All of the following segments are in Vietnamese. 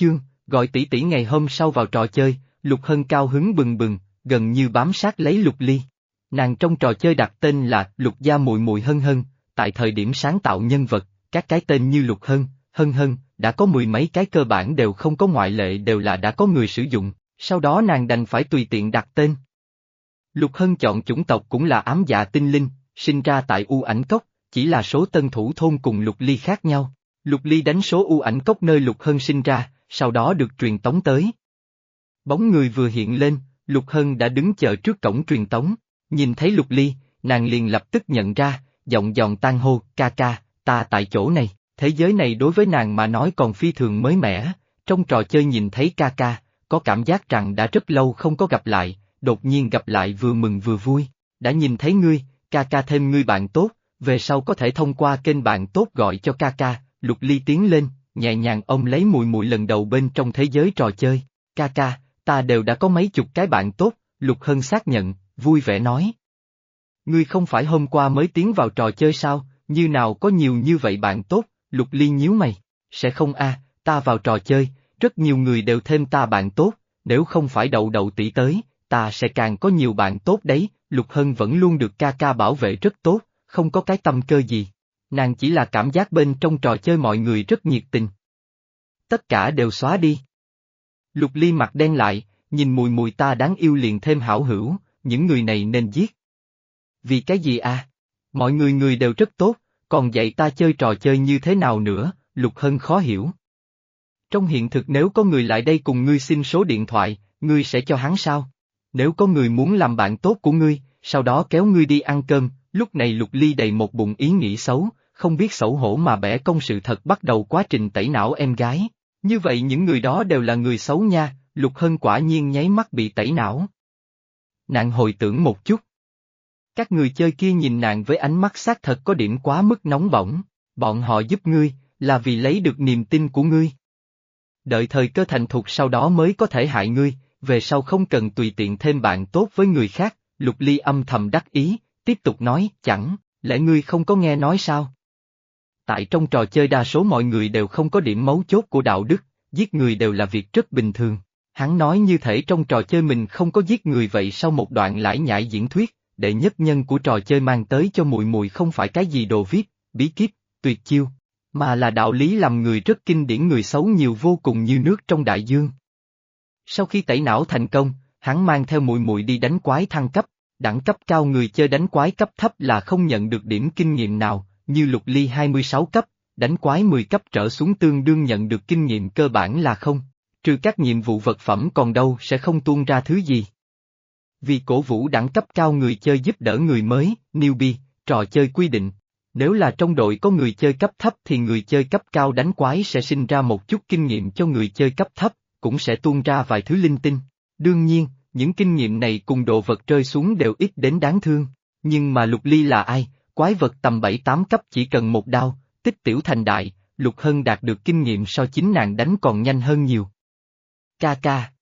chương, gọi tỷ tỷ ngày hôm sau vào trò chơi, Lục Hân cao hứng bừng bừng, gần như bám sát lấy Lục Ly. Nàng trong trò chơi đặt tên là Lục Gia Mùi Mùi Hân Hân, tại thời điểm sáng tạo nhân vật, các cái tên như Lục Hân, Hân Hân, đã có mười mấy cái cơ bản đều không có ngoại lệ đều là đã có người sử dụng, sau đó nàng đành phải tùy tiện đặt tên. Lục Hân chọn chủng tộc cũng là ám dạ tinh linh, sinh ra tại U ảnh cốc, chỉ là số tân thủ thôn cùng Lục Ly khác nhau. Lục Ly đánh số U ảnh cốc nơi Lục Hân sinh ra, sau đó được truyền tống tới. Bóng người vừa hiện lên, Lục Hân đã đứng chờ trước cổng truyền tống, nhìn thấy Lục Ly, nàng liền lập tức nhận ra, giọng giòn tan hô, ca ca, ta tại chỗ này, thế giới này đối với nàng mà nói còn phi thường mới mẻ, trong trò chơi nhìn thấy ca ca, có cảm giác rằng đã rất lâu không có gặp lại, đột nhiên gặp lại vừa mừng vừa vui, đã nhìn thấy ngươi, ca ca thêm ngươi bạn tốt, về sau có thể thông qua kênh bạn tốt gọi cho ca ca, lục ly tiến lên, nhẹ nhàng ông lấy mùi mùi lần đầu bên trong thế giới trò chơi, ca ca, ta đều đã có mấy chục cái bạn tốt, lục hân xác nhận, vui vẻ nói. Ngươi không phải hôm qua mới tiến vào trò chơi sao, như nào có nhiều như vậy bạn tốt, lục ly nhíu mày, sẽ không a, ta vào trò chơi, rất nhiều người đều thêm ta bạn tốt, nếu không phải đậu đậu tỷ tới, ta sẽ càng có nhiều bạn tốt đấy, Lục Hân vẫn luôn được ca ca bảo vệ rất tốt, không có cái tâm cơ gì. Nàng chỉ là cảm giác bên trong trò chơi mọi người rất nhiệt tình. Tất cả đều xóa đi. Lục Ly mặt đen lại, nhìn mùi mùi ta đáng yêu liền thêm hảo hữu, những người này nên giết. Vì cái gì à? Mọi người người đều rất tốt, còn dạy ta chơi trò chơi như thế nào nữa, Lục Hân khó hiểu. Trong hiện thực nếu có người lại đây cùng ngươi xin số điện thoại, ngươi sẽ cho hắn sao? Nếu có người muốn làm bạn tốt của ngươi, sau đó kéo ngươi đi ăn cơm, lúc này Lục Ly đầy một bụng ý nghĩ xấu, không biết xấu hổ mà bẻ công sự thật bắt đầu quá trình tẩy não em gái. Như vậy những người đó đều là người xấu nha, Lục Hân quả nhiên nháy mắt bị tẩy não. Nạn hồi tưởng một chút. Các người chơi kia nhìn nạn với ánh mắt xác thật có điểm quá mức nóng bỏng, bọn họ giúp ngươi, là vì lấy được niềm tin của ngươi. Đợi thời cơ thành thục sau đó mới có thể hại ngươi, về sau không cần tùy tiện thêm bạn tốt với người khác, Lục Ly âm thầm đắc ý, tiếp tục nói, chẳng, lẽ ngươi không có nghe nói sao? Tại trong trò chơi đa số mọi người đều không có điểm mấu chốt của đạo đức, giết người đều là việc rất bình thường. Hắn nói như thể trong trò chơi mình không có giết người vậy sau một đoạn lãi nhãi diễn thuyết, đệ nhất nhân của trò chơi mang tới cho mùi mùi không phải cái gì đồ viết, bí kíp, tuyệt chiêu, mà là đạo lý làm người rất kinh điển người xấu nhiều vô cùng như nước trong đại dương. Sau khi tẩy não thành công, hắn mang theo mùi mùi đi đánh quái thăng cấp, đẳng cấp cao người chơi đánh quái cấp thấp là không nhận được điểm kinh nghiệm nào, như lục ly 26 cấp, đánh quái 10 cấp trở xuống tương đương nhận được kinh nghiệm cơ bản là không, trừ các nhiệm vụ vật phẩm còn đâu sẽ không tuôn ra thứ gì. Vì cổ vũ đẳng cấp cao người chơi giúp đỡ người mới, newbie, trò chơi quy định. Nếu là trong đội có người chơi cấp thấp thì người chơi cấp cao đánh quái sẽ sinh ra một chút kinh nghiệm cho người chơi cấp thấp, cũng sẽ tuôn ra vài thứ linh tinh. Đương nhiên, những kinh nghiệm này cùng đồ vật rơi xuống đều ít đến đáng thương. Nhưng mà Lục Ly là ai? Quái vật tầm 7-8 cấp chỉ cần một đao, tích tiểu thành đại, Lục Hân đạt được kinh nghiệm so chính nàng đánh còn nhanh hơn nhiều. Ca ca.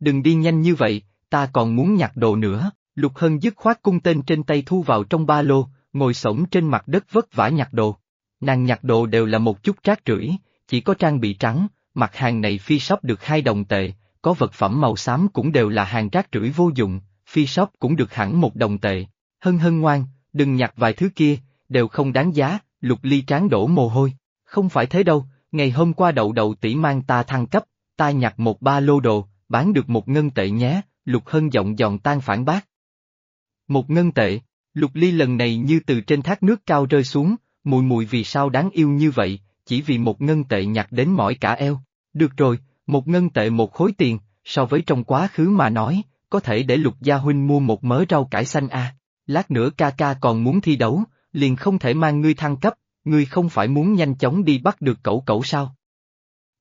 Đừng đi nhanh như vậy, ta còn muốn nhặt đồ nữa. Lục Hân dứt khoát cung tên trên tay thu vào trong ba lô, ngồi sổng trên mặt đất vất vả nhặt đồ. Nàng nhặt đồ đều là một chút rác rưởi, chỉ có trang bị trắng, mặt hàng này phi shop được hai đồng tệ, có vật phẩm màu xám cũng đều là hàng rác rưởi vô dụng, phi shop cũng được hẳn một đồng tệ. Hân hân ngoan, đừng nhặt vài thứ kia, đều không đáng giá, lục ly tráng đổ mồ hôi. Không phải thế đâu, ngày hôm qua đậu đậu tỷ mang ta thăng cấp, ta nhặt một ba lô đồ, bán được một ngân tệ nhé, lục hân giọng giòn tan phản bác. Một ngân tệ, lục ly lần này như từ trên thác nước cao rơi xuống, mùi mùi vì sao đáng yêu như vậy, chỉ vì một ngân tệ nhặt đến mỏi cả eo. Được rồi, một ngân tệ một khối tiền, so với trong quá khứ mà nói, có thể để lục gia huynh mua một mớ rau cải xanh a. À. Lát nữa ca ca còn muốn thi đấu, liền không thể mang ngươi thăng cấp, ngươi không phải muốn nhanh chóng đi bắt được cậu cậu sao?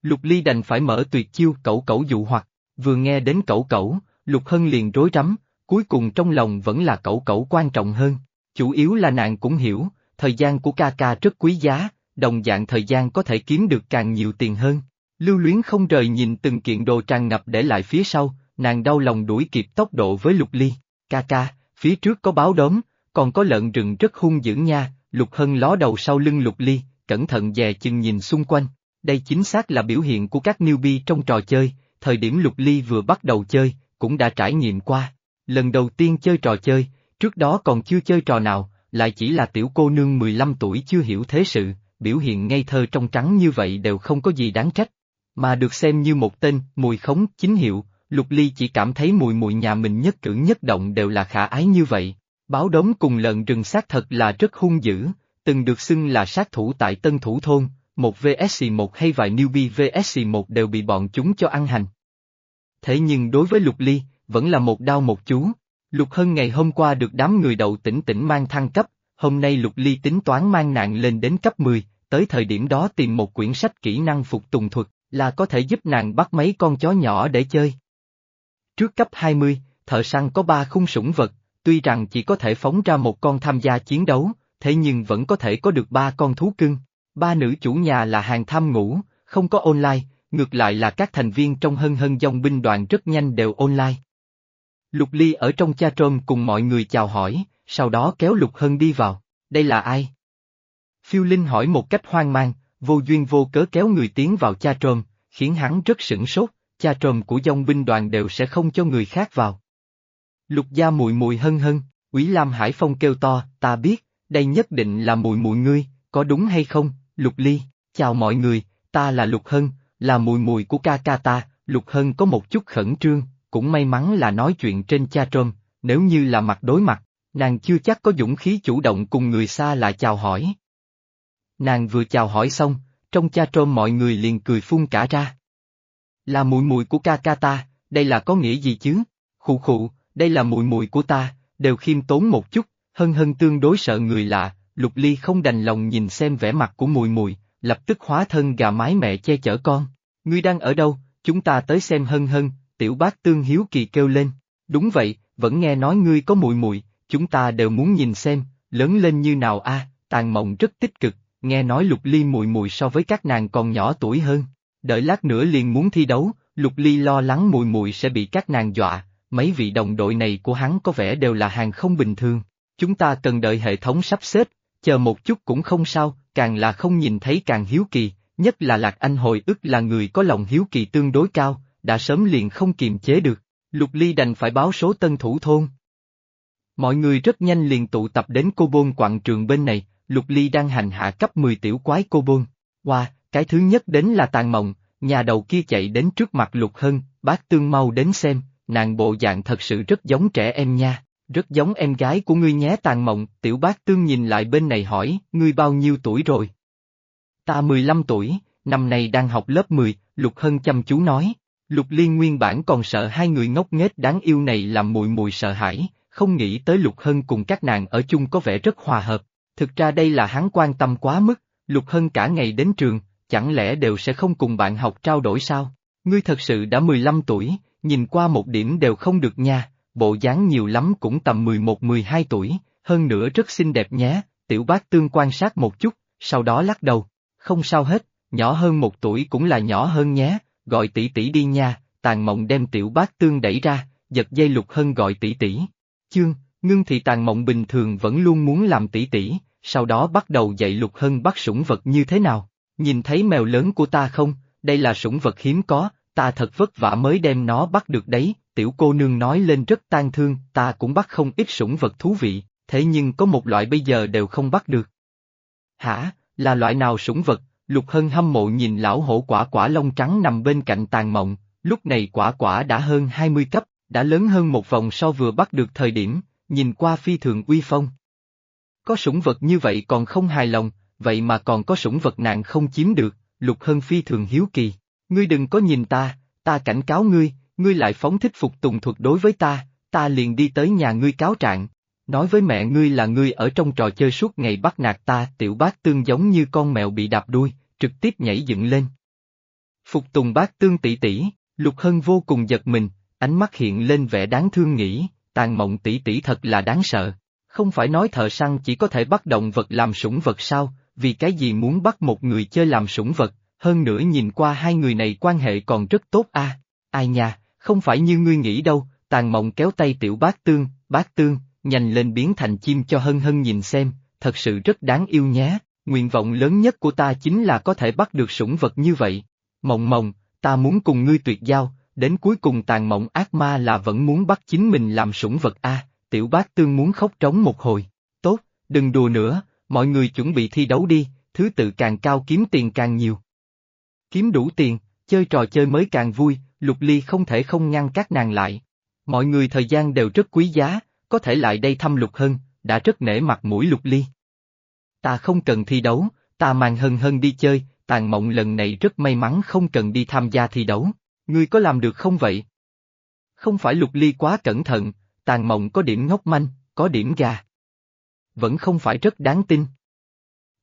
Lục Ly đành phải mở tuyệt chiêu cậu cậu dụ hoặc, vừa nghe đến cậu cậu, Lục Hân liền rối rắm, cuối cùng trong lòng vẫn là cậu cậu quan trọng hơn, chủ yếu là nàng cũng hiểu, thời gian của ca ca rất quý giá, đồng dạng thời gian có thể kiếm được càng nhiều tiền hơn. Lưu luyến không rời nhìn từng kiện đồ tràn ngập để lại phía sau, nàng đau lòng đuổi kịp tốc độ với lục ly. Ca ca, phía trước có báo đốm, còn có lợn rừng rất hung dữ nha, lục hân ló đầu sau lưng lục ly, cẩn thận dè chừng nhìn xung quanh. Đây chính xác là biểu hiện của các newbie trong trò chơi, thời điểm Lục Ly vừa bắt đầu chơi, cũng đã trải nghiệm qua. Lần đầu tiên chơi trò chơi, trước đó còn chưa chơi trò nào, lại chỉ là tiểu cô nương 15 tuổi chưa hiểu thế sự, biểu hiện ngây thơ trong trắng như vậy đều không có gì đáng trách. Mà được xem như một tên, mùi khống, chính hiệu, Lục Ly chỉ cảm thấy mùi mùi nhà mình nhất cử nhất động đều là khả ái như vậy. Báo đống cùng lợn rừng xác thật là rất hung dữ, từng được xưng là sát thủ tại Tân Thủ Thôn, một VSC1 hay vài newbie VSC1 đều bị bọn chúng cho ăn hành. Thế nhưng đối với Lục Ly, vẫn là một đau một chú. Lục Hân ngày hôm qua được đám người đầu tỉnh tỉnh mang thăng cấp, hôm nay Lục Ly tính toán mang nạn lên đến cấp 10, tới thời điểm đó tìm một quyển sách kỹ năng phục tùng thuật, là có thể giúp nàng bắt mấy con chó nhỏ để chơi. Trước cấp 20, thợ săn có ba khung sủng vật, tuy rằng chỉ có thể phóng ra một con tham gia chiến đấu, thế nhưng vẫn có thể có được ba con thú cưng. Ba nữ chủ nhà là hàng tham ngủ, không có online, ngược lại là các thành viên trong hân hân dòng binh đoàn rất nhanh đều online. Lục Ly ở trong cha trôm cùng mọi người chào hỏi, sau đó kéo Lục Hân đi vào, đây là ai? Phiêu Linh hỏi một cách hoang mang, vô duyên vô cớ kéo người tiến vào cha trôm, khiến hắn rất sửng sốt, cha trùm của dòng binh đoàn đều sẽ không cho người khác vào. Lục gia mùi mùi hân hân, Úy Lam Hải Phong kêu to, ta biết, đây nhất định là mùi mùi ngươi, có đúng hay không, Lục Ly, chào mọi người, ta là Lục Hân, là mùi mùi của ca ca ta, Lục Hân có một chút khẩn trương, cũng may mắn là nói chuyện trên cha trôm, nếu như là mặt đối mặt, nàng chưa chắc có dũng khí chủ động cùng người xa lại chào hỏi. Nàng vừa chào hỏi xong, trong cha trôm mọi người liền cười phun cả ra. Là mùi mùi của ca ca ta, đây là có nghĩa gì chứ? Khụ khụ, đây là mùi mùi của ta, đều khiêm tốn một chút, hân hân tương đối sợ người lạ, lục ly không đành lòng nhìn xem vẻ mặt của mùi mùi, lập tức hóa thân gà mái mẹ che chở con. Ngươi đang ở đâu, chúng ta tới xem hân hân, tiểu bác tương hiếu kỳ kêu lên. Đúng vậy, vẫn nghe nói ngươi có mùi mùi, chúng ta đều muốn nhìn xem, lớn lên như nào a tàn mộng rất tích cực, nghe nói lục ly mùi mùi so với các nàng còn nhỏ tuổi hơn. Đợi lát nữa liền muốn thi đấu, lục ly lo lắng mùi mùi sẽ bị các nàng dọa, mấy vị đồng đội này của hắn có vẻ đều là hàng không bình thường. Chúng ta cần đợi hệ thống sắp xếp, chờ một chút cũng không sao, càng là không nhìn thấy càng hiếu kỳ, nhất là Lạc Anh hồi ức là người có lòng hiếu kỳ tương đối cao, đã sớm liền không kiềm chế được, Lục Ly đành phải báo số tân thủ thôn. Mọi người rất nhanh liền tụ tập đến cô bôn quảng trường bên này, Lục Ly đang hành hạ cấp 10 tiểu quái cô bôn. Wow, cái thứ nhất đến là tàn mộng, nhà đầu kia chạy đến trước mặt Lục Hân, bác tương mau đến xem, nàng bộ dạng thật sự rất giống trẻ em nha, rất giống em gái của ngươi nhé tàn mộng, tiểu bác tương nhìn lại bên này hỏi, ngươi bao nhiêu tuổi rồi? Ta 15 tuổi, năm nay đang học lớp 10, Lục Hân chăm chú nói. Lục Liên nguyên bản còn sợ hai người ngốc nghếch đáng yêu này làm mùi mùi sợ hãi, không nghĩ tới Lục Hân cùng các nàng ở chung có vẻ rất hòa hợp. Thực ra đây là hắn quan tâm quá mức, Lục Hân cả ngày đến trường, chẳng lẽ đều sẽ không cùng bạn học trao đổi sao? Ngươi thật sự đã 15 tuổi, nhìn qua một điểm đều không được nha, bộ dáng nhiều lắm cũng tầm 11-12 tuổi, hơn nữa rất xinh đẹp nhé, tiểu bác tương quan sát một chút, sau đó lắc đầu, không sao hết, nhỏ hơn một tuổi cũng là nhỏ hơn nhé, gọi tỷ tỷ đi nha, tàn mộng đem tiểu bác tương đẩy ra, giật dây lục hân gọi tỷ tỷ. Chương, ngưng thì tàn mộng bình thường vẫn luôn muốn làm tỷ tỷ, sau đó bắt đầu dạy lục hân bắt sủng vật như thế nào. Nhìn thấy mèo lớn của ta không, đây là sủng vật hiếm có, ta thật vất vả mới đem nó bắt được đấy, tiểu cô nương nói lên rất tan thương, ta cũng bắt không ít sủng vật thú vị, thế nhưng có một loại bây giờ đều không bắt được. Hả, là loại nào sủng vật, Lục Hân hâm mộ nhìn lão hổ quả quả lông trắng nằm bên cạnh tàn mộng, lúc này quả quả đã hơn 20 cấp, đã lớn hơn một vòng so vừa bắt được thời điểm, nhìn qua phi thường uy phong. Có sủng vật như vậy còn không hài lòng, vậy mà còn có sủng vật nạn không chiếm được, Lục Hân phi thường hiếu kỳ. Ngươi đừng có nhìn ta, ta cảnh cáo ngươi, ngươi lại phóng thích phục tùng thuật đối với ta, ta liền đi tới nhà ngươi cáo trạng. Nói với mẹ ngươi là ngươi ở trong trò chơi suốt ngày bắt nạt ta, tiểu bác tương giống như con mèo bị đạp đuôi, trực tiếp nhảy dựng lên. Phục tùng bác tương tỷ tỷ, Lục Hân vô cùng giật mình, ánh mắt hiện lên vẻ đáng thương nghĩ, tàn mộng tỷ tỷ thật là đáng sợ. Không phải nói thợ săn chỉ có thể bắt động vật làm sủng vật sao, vì cái gì muốn bắt một người chơi làm sủng vật, hơn nữa nhìn qua hai người này quan hệ còn rất tốt a. ai nha, không phải như ngươi nghĩ đâu, tàn mộng kéo tay tiểu bác tương, bác tương, nhanh lên biến thành chim cho hân hân nhìn xem, thật sự rất đáng yêu nhé. nguyện vọng lớn nhất của ta chính là có thể bắt được sủng vật như vậy. Mộng mộng, ta muốn cùng ngươi tuyệt giao, đến cuối cùng tàn mộng ác ma là vẫn muốn bắt chính mình làm sủng vật a. tiểu bác tương muốn khóc trống một hồi. Tốt, đừng đùa nữa, mọi người chuẩn bị thi đấu đi, thứ tự càng cao kiếm tiền càng nhiều. Kiếm đủ tiền, chơi trò chơi mới càng vui, Lục Ly không thể không ngăn các nàng lại. Mọi người thời gian đều rất quý giá, có thể lại đây thăm Lục Hân, đã rất nể mặt mũi Lục Ly. Ta không cần thi đấu, ta mang Hân Hân đi chơi, tàn mộng lần này rất may mắn không cần đi tham gia thi đấu. Ngươi có làm được không vậy? Không phải Lục Ly quá cẩn thận, tàn mộng có điểm ngốc manh, có điểm gà. Vẫn không phải rất đáng tin.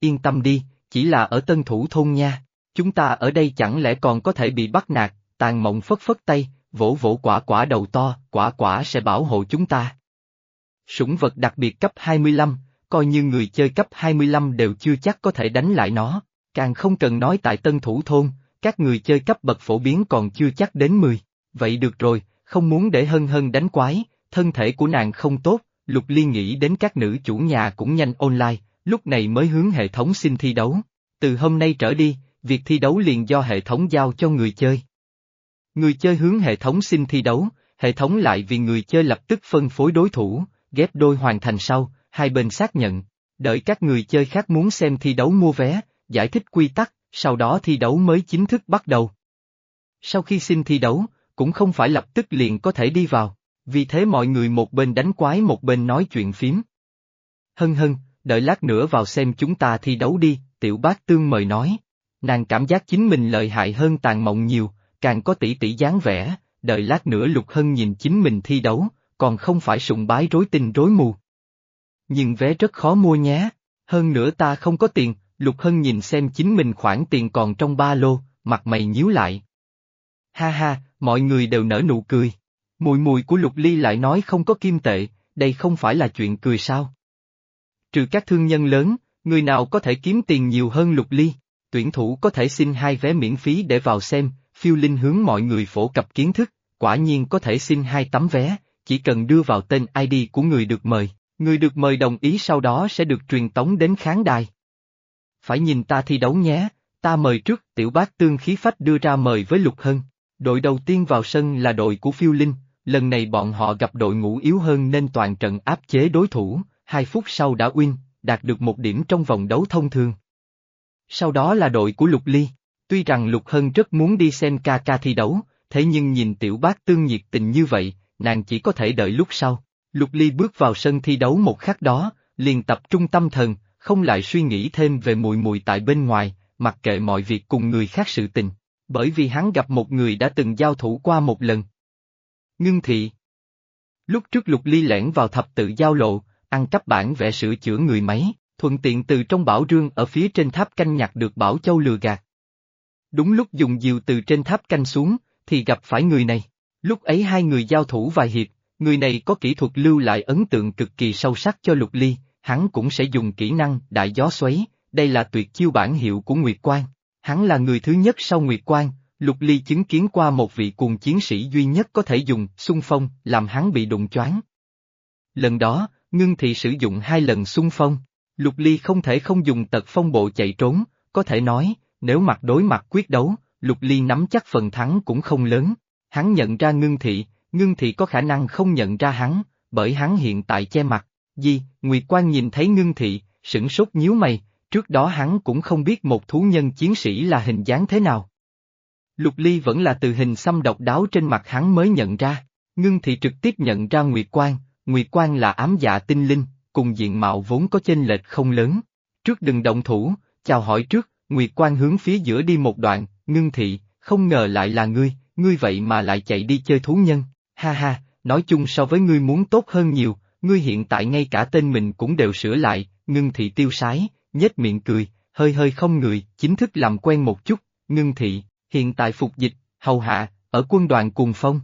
Yên tâm đi, chỉ là ở tân thủ thôn nha. Chúng ta ở đây chẳng lẽ còn có thể bị bắt nạt, tàn mộng phất phất tay, vỗ vỗ quả quả đầu to, quả quả sẽ bảo hộ chúng ta. Sủng vật đặc biệt cấp 25, coi như người chơi cấp 25 đều chưa chắc có thể đánh lại nó, càng không cần nói tại tân thủ thôn, các người chơi cấp bậc phổ biến còn chưa chắc đến 10. Vậy được rồi, không muốn để hân hân đánh quái, thân thể của nàng không tốt, Lục Liên nghĩ đến các nữ chủ nhà cũng nhanh online, lúc này mới hướng hệ thống xin thi đấu. Từ hôm nay trở đi, việc thi đấu liền do hệ thống giao cho người chơi. Người chơi hướng hệ thống xin thi đấu, hệ thống lại vì người chơi lập tức phân phối đối thủ, ghép đôi hoàn thành sau, hai bên xác nhận, đợi các người chơi khác muốn xem thi đấu mua vé, giải thích quy tắc, sau đó thi đấu mới chính thức bắt đầu. Sau khi xin thi đấu, cũng không phải lập tức liền có thể đi vào, vì thế mọi người một bên đánh quái một bên nói chuyện phím. Hân hân, đợi lát nữa vào xem chúng ta thi đấu đi, tiểu bác tương mời nói. Nàng cảm giác chính mình lợi hại hơn tàn mộng nhiều, càng có tỷ tỷ dáng vẻ, đợi lát nữa Lục Hân nhìn chính mình thi đấu, còn không phải sùng bái rối tinh rối mù. Nhưng vé rất khó mua nhé, hơn nữa ta không có tiền, Lục Hân nhìn xem chính mình khoản tiền còn trong ba lô, mặt mày nhíu lại. Ha ha, mọi người đều nở nụ cười. Mùi mùi của Lục Ly lại nói không có kim tệ, đây không phải là chuyện cười sao. Trừ các thương nhân lớn, người nào có thể kiếm tiền nhiều hơn Lục Ly, tuyển thủ có thể xin hai vé miễn phí để vào xem, phiêu linh hướng mọi người phổ cập kiến thức, quả nhiên có thể xin hai tấm vé, chỉ cần đưa vào tên ID của người được mời, người được mời đồng ý sau đó sẽ được truyền tống đến khán đài. Phải nhìn ta thi đấu nhé, ta mời trước, tiểu bác tương khí phách đưa ra mời với Lục Hân. Đội đầu tiên vào sân là đội của phiêu linh, lần này bọn họ gặp đội ngũ yếu hơn nên toàn trận áp chế đối thủ, hai phút sau đã win, đạt được một điểm trong vòng đấu thông thường. Sau đó là đội của Lục Ly. Tuy rằng Lục Hân rất muốn đi xem ca ca thi đấu, thế nhưng nhìn tiểu bác tương nhiệt tình như vậy, nàng chỉ có thể đợi lúc sau. Lục Ly bước vào sân thi đấu một khắc đó, liền tập trung tâm thần, không lại suy nghĩ thêm về mùi mùi tại bên ngoài, mặc kệ mọi việc cùng người khác sự tình. Bởi vì hắn gặp một người đã từng giao thủ qua một lần. Ngưng thị Lúc trước Lục Ly lẻn vào thập tự giao lộ, ăn cắp bản vẽ sửa chữa người máy, thuận tiện từ trong bảo rương ở phía trên tháp canh nhặt được bảo châu lừa gạt. Đúng lúc dùng diều từ trên tháp canh xuống, thì gặp phải người này. Lúc ấy hai người giao thủ vài hiệp, người này có kỹ thuật lưu lại ấn tượng cực kỳ sâu sắc cho Lục Ly, hắn cũng sẽ dùng kỹ năng đại gió xoáy, đây là tuyệt chiêu bản hiệu của Nguyệt Quang. Hắn là người thứ nhất sau Nguyệt Quang, Lục Ly chứng kiến qua một vị cuồng chiến sĩ duy nhất có thể dùng xung phong làm hắn bị đụng choáng. Lần đó, ngưng thị sử dụng hai lần xung phong, Lục Ly không thể không dùng tật phong bộ chạy trốn, có thể nói, nếu mặt đối mặt quyết đấu, Lục Ly nắm chắc phần thắng cũng không lớn. Hắn nhận ra ngưng thị, ngưng thị có khả năng không nhận ra hắn, bởi hắn hiện tại che mặt. Di, Nguyệt Quan nhìn thấy ngưng thị, sửng sốt nhíu mày, trước đó hắn cũng không biết một thú nhân chiến sĩ là hình dáng thế nào. Lục Ly vẫn là từ hình xăm độc đáo trên mặt hắn mới nhận ra, ngưng thị trực tiếp nhận ra Nguyệt Quan, Nguyệt Quan là ám dạ tinh linh, cùng diện mạo vốn có chênh lệch không lớn. Trước đừng động thủ, chào hỏi trước, Nguyệt Quan hướng phía giữa đi một đoạn, ngưng thị, không ngờ lại là ngươi, ngươi vậy mà lại chạy đi chơi thú nhân, ha ha, nói chung so với ngươi muốn tốt hơn nhiều, ngươi hiện tại ngay cả tên mình cũng đều sửa lại, ngưng thị tiêu sái, nhếch miệng cười, hơi hơi không người, chính thức làm quen một chút, ngưng thị, hiện tại phục dịch, hầu hạ, ở quân đoàn cùng phong.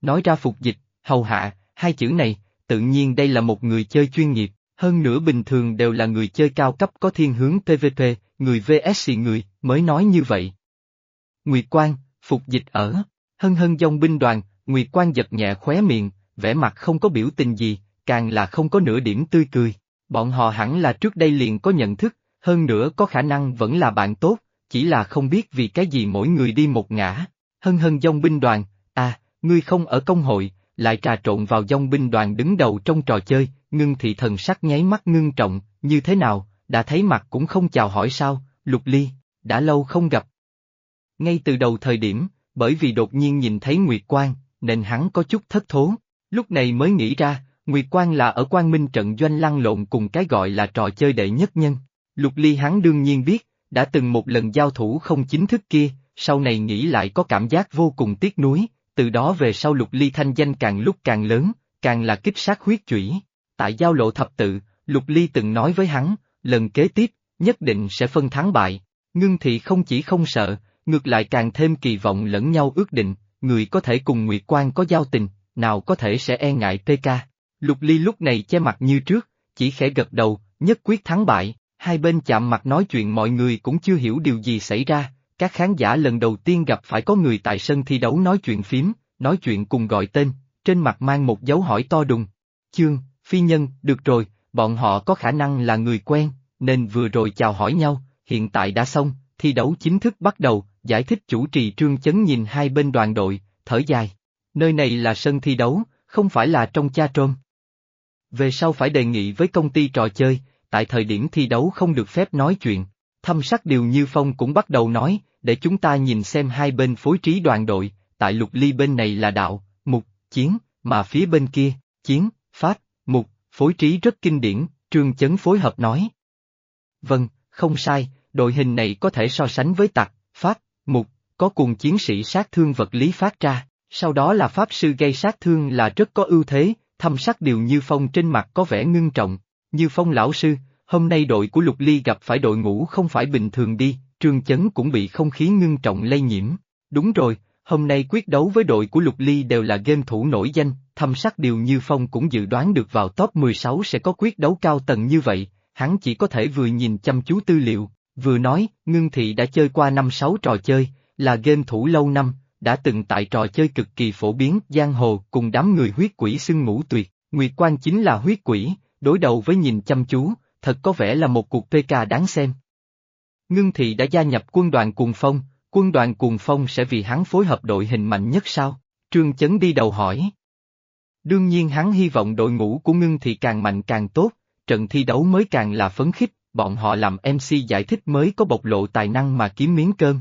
Nói ra phục dịch, hầu hạ, hai chữ này, tự nhiên đây là một người chơi chuyên nghiệp, hơn nữa bình thường đều là người chơi cao cấp có thiên hướng PvP, người VSC người, mới nói như vậy. Nguyệt Quang, phục dịch ở, hân hân dòng binh đoàn, Nguyệt Quang giật nhẹ khóe miệng, vẻ mặt không có biểu tình gì, càng là không có nửa điểm tươi cười. Bọn họ hẳn là trước đây liền có nhận thức, hơn nữa có khả năng vẫn là bạn tốt, chỉ là không biết vì cái gì mỗi người đi một ngã. Hân hân dông binh đoàn, à, ngươi không ở công hội, lại trà trộn vào dông binh đoàn đứng đầu trong trò chơi, ngưng thị thần sắc nháy mắt ngưng trọng, như thế nào, đã thấy mặt cũng không chào hỏi sao, lục ly, đã lâu không gặp. Ngay từ đầu thời điểm, bởi vì đột nhiên nhìn thấy Nguyệt Quang, nên hắn có chút thất thố, lúc này mới nghĩ ra, Nguyệt Quang là ở Quang Minh trận doanh lăn lộn cùng cái gọi là trò chơi đệ nhất nhân. Lục Ly hắn đương nhiên biết, đã từng một lần giao thủ không chính thức kia, sau này nghĩ lại có cảm giác vô cùng tiếc nuối, từ đó về sau Lục Ly thanh danh càng lúc càng lớn, càng là kích sát huyết chủy. Tại giao lộ thập tự, Lục Ly từng nói với hắn, lần kế tiếp, nhất định sẽ phân thắng bại. Ngưng thị không chỉ không sợ, ngược lại càng thêm kỳ vọng lẫn nhau ước định, người có thể cùng Nguyệt Quan có giao tình, nào có thể sẽ e ngại PK. Lục Ly lúc này che mặt như trước, chỉ khẽ gật đầu, nhất quyết thắng bại, hai bên chạm mặt nói chuyện mọi người cũng chưa hiểu điều gì xảy ra, các khán giả lần đầu tiên gặp phải có người tại sân thi đấu nói chuyện phím, nói chuyện cùng gọi tên, trên mặt mang một dấu hỏi to đùng. Chương, phi nhân, được rồi, bọn họ có khả năng là người quen, nên vừa rồi chào hỏi nhau, hiện tại đã xong, thi đấu chính thức bắt đầu, giải thích chủ trì trương chấn nhìn hai bên đoàn đội, thở dài. Nơi này là sân thi đấu, không phải là trong cha trôm. Về sau phải đề nghị với công ty trò chơi, tại thời điểm thi đấu không được phép nói chuyện. Thâm sắc điều như phong cũng bắt đầu nói, để chúng ta nhìn xem hai bên phối trí đoàn đội, tại lục ly bên này là đạo, mục, chiến, mà phía bên kia, chiến, pháp, mục, phối trí rất kinh điển, trương chấn phối hợp nói. Vâng, không sai, đội hình này có thể so sánh với tặc, pháp, mục, có cùng chiến sĩ sát thương vật lý phát ra, sau đó là pháp sư gây sát thương là rất có ưu thế, thâm sắc điều như phong trên mặt có vẻ ngưng trọng, như phong lão sư, hôm nay đội của Lục Ly gặp phải đội ngũ không phải bình thường đi, trương chấn cũng bị không khí ngưng trọng lây nhiễm. Đúng rồi, hôm nay quyết đấu với đội của Lục Ly đều là game thủ nổi danh, thâm sắc điều như phong cũng dự đoán được vào top 16 sẽ có quyết đấu cao tầng như vậy, hắn chỉ có thể vừa nhìn chăm chú tư liệu, vừa nói, ngưng thị đã chơi qua năm sáu trò chơi, là game thủ lâu năm, đã từng tại trò chơi cực kỳ phổ biến, giang hồ cùng đám người huyết quỷ xưng ngũ tuyệt, Nguyệt Quan chính là huyết quỷ, đối đầu với nhìn chăm chú, thật có vẻ là một cuộc PK đáng xem. Ngưng thị đã gia nhập quân đoàn cuồng phong, quân đoàn cuồng phong sẽ vì hắn phối hợp đội hình mạnh nhất sao? Trương Chấn đi đầu hỏi. Đương nhiên hắn hy vọng đội ngũ của ngưng thị càng mạnh càng tốt, trận thi đấu mới càng là phấn khích, bọn họ làm MC giải thích mới có bộc lộ tài năng mà kiếm miếng cơm.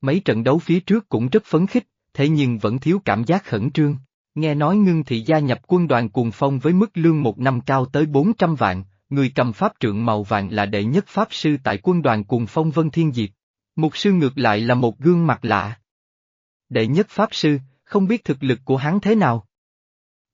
Mấy trận đấu phía trước cũng rất phấn khích, thế nhưng vẫn thiếu cảm giác khẩn trương. Nghe nói ngưng thị gia nhập quân đoàn cuồng phong với mức lương một năm cao tới 400 vạn, người cầm pháp trượng màu vàng là đệ nhất pháp sư tại quân đoàn cuồng phong Vân Thiên Diệp. Mục sư ngược lại là một gương mặt lạ. Đệ nhất pháp sư, không biết thực lực của hắn thế nào.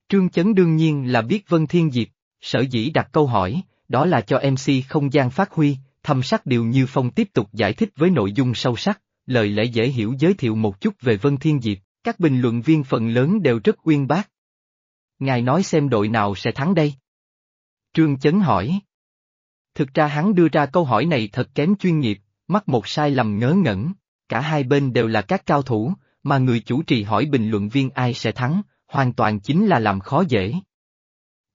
Trương Chấn đương nhiên là biết Vân Thiên Diệp, sở dĩ đặt câu hỏi, đó là cho MC không gian phát huy, thâm sắc điều như phong tiếp tục giải thích với nội dung sâu sắc, lời lẽ dễ hiểu giới thiệu một chút về Vân Thiên Diệp, các bình luận viên phần lớn đều rất uyên bác. Ngài nói xem đội nào sẽ thắng đây? Trương Chấn hỏi. Thực ra hắn đưa ra câu hỏi này thật kém chuyên nghiệp, mắc một sai lầm ngớ ngẩn, cả hai bên đều là các cao thủ, mà người chủ trì hỏi bình luận viên ai sẽ thắng, hoàn toàn chính là làm khó dễ.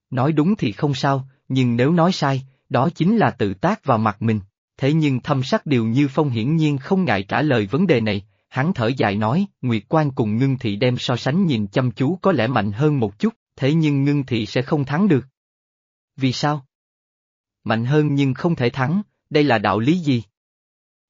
Nói đúng thì không sao, nhưng nếu nói sai, đó chính là tự tác vào mặt mình. Thế nhưng thâm sắc điều như phong hiển nhiên không ngại trả lời vấn đề này, hắn thở dài nói, Nguyệt Quan cùng ngưng thị đem so sánh nhìn chăm chú có lẽ mạnh hơn một chút, thế nhưng ngưng thị sẽ không thắng được. Vì sao? Mạnh hơn nhưng không thể thắng, đây là đạo lý gì?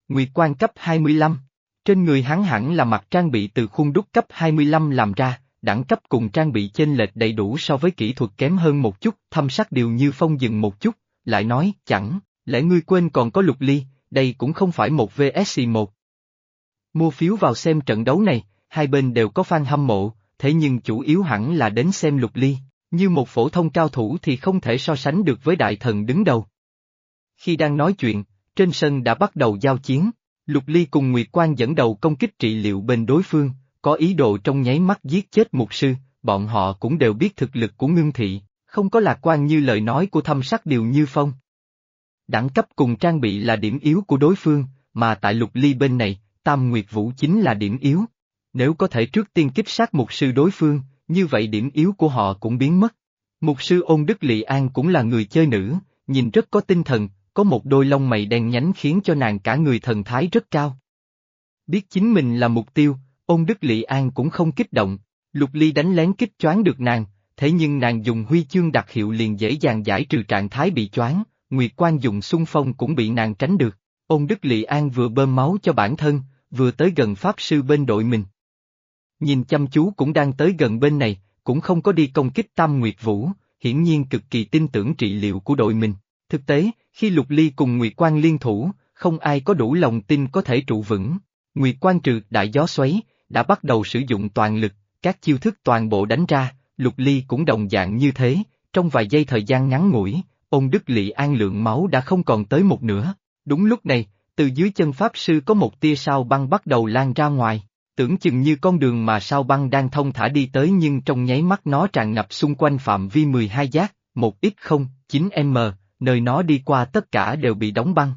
Nguyệt Quan cấp 25, trên người hắn hẳn là mặt trang bị từ khuôn đúc cấp 25 làm ra, đẳng cấp cùng trang bị chênh lệch đầy đủ so với kỹ thuật kém hơn một chút, thâm sắc điều như phong dừng một chút, lại nói, chẳng, lẽ ngươi quên còn có lục ly, đây cũng không phải một VSC 1. Mua phiếu vào xem trận đấu này, hai bên đều có fan hâm mộ, thế nhưng chủ yếu hẳn là đến xem lục ly, như một phổ thông cao thủ thì không thể so sánh được với đại thần đứng đầu. Khi đang nói chuyện, trên sân đã bắt đầu giao chiến, lục ly cùng Nguyệt Quan dẫn đầu công kích trị liệu bên đối phương, có ý đồ trong nháy mắt giết chết mục sư, bọn họ cũng đều biết thực lực của ngưng thị, không có lạc quan như lời nói của thâm sắc điều như phong. Đẳng cấp cùng trang bị là điểm yếu của đối phương, mà tại lục ly bên này, tam nguyệt vũ chính là điểm yếu. Nếu có thể trước tiên kích sát mục sư đối phương, như vậy điểm yếu của họ cũng biến mất. Mục sư ôn đức lị an cũng là người chơi nữ, nhìn rất có tinh thần, có một đôi lông mày đen nhánh khiến cho nàng cả người thần thái rất cao. Biết chính mình là mục tiêu, ôn đức Lị An cũng không kích động, lục ly đánh lén kích choáng được nàng, thế nhưng nàng dùng huy chương đặc hiệu liền dễ dàng giải trừ trạng thái bị choáng, Nguyệt Quan dùng xung phong cũng bị nàng tránh được. Ôn Đức Lị An vừa bơm máu cho bản thân, vừa tới gần Pháp Sư bên đội mình. Nhìn chăm chú cũng đang tới gần bên này, cũng không có đi công kích Tam Nguyệt Vũ, hiển nhiên cực kỳ tin tưởng trị liệu của đội mình. Thực tế, khi Lục Ly cùng Nguyệt quang liên thủ, không ai có đủ lòng tin có thể trụ vững. Nguyệt quang trừ đại gió xoáy, đã bắt đầu sử dụng toàn lực, các chiêu thức toàn bộ đánh ra, Lục Ly cũng đồng dạng như thế, trong vài giây thời gian ngắn ngủi, ông đức lỵ an lượng máu đã không còn tới một nửa. Đúng lúc này, từ dưới chân Pháp Sư có một tia sao băng bắt đầu lan ra ngoài, tưởng chừng như con đường mà sao băng đang thông thả đi tới nhưng trong nháy mắt nó tràn ngập xung quanh phạm vi 12 giác, một ít không, 9m, nơi nó đi qua tất cả đều bị đóng băng.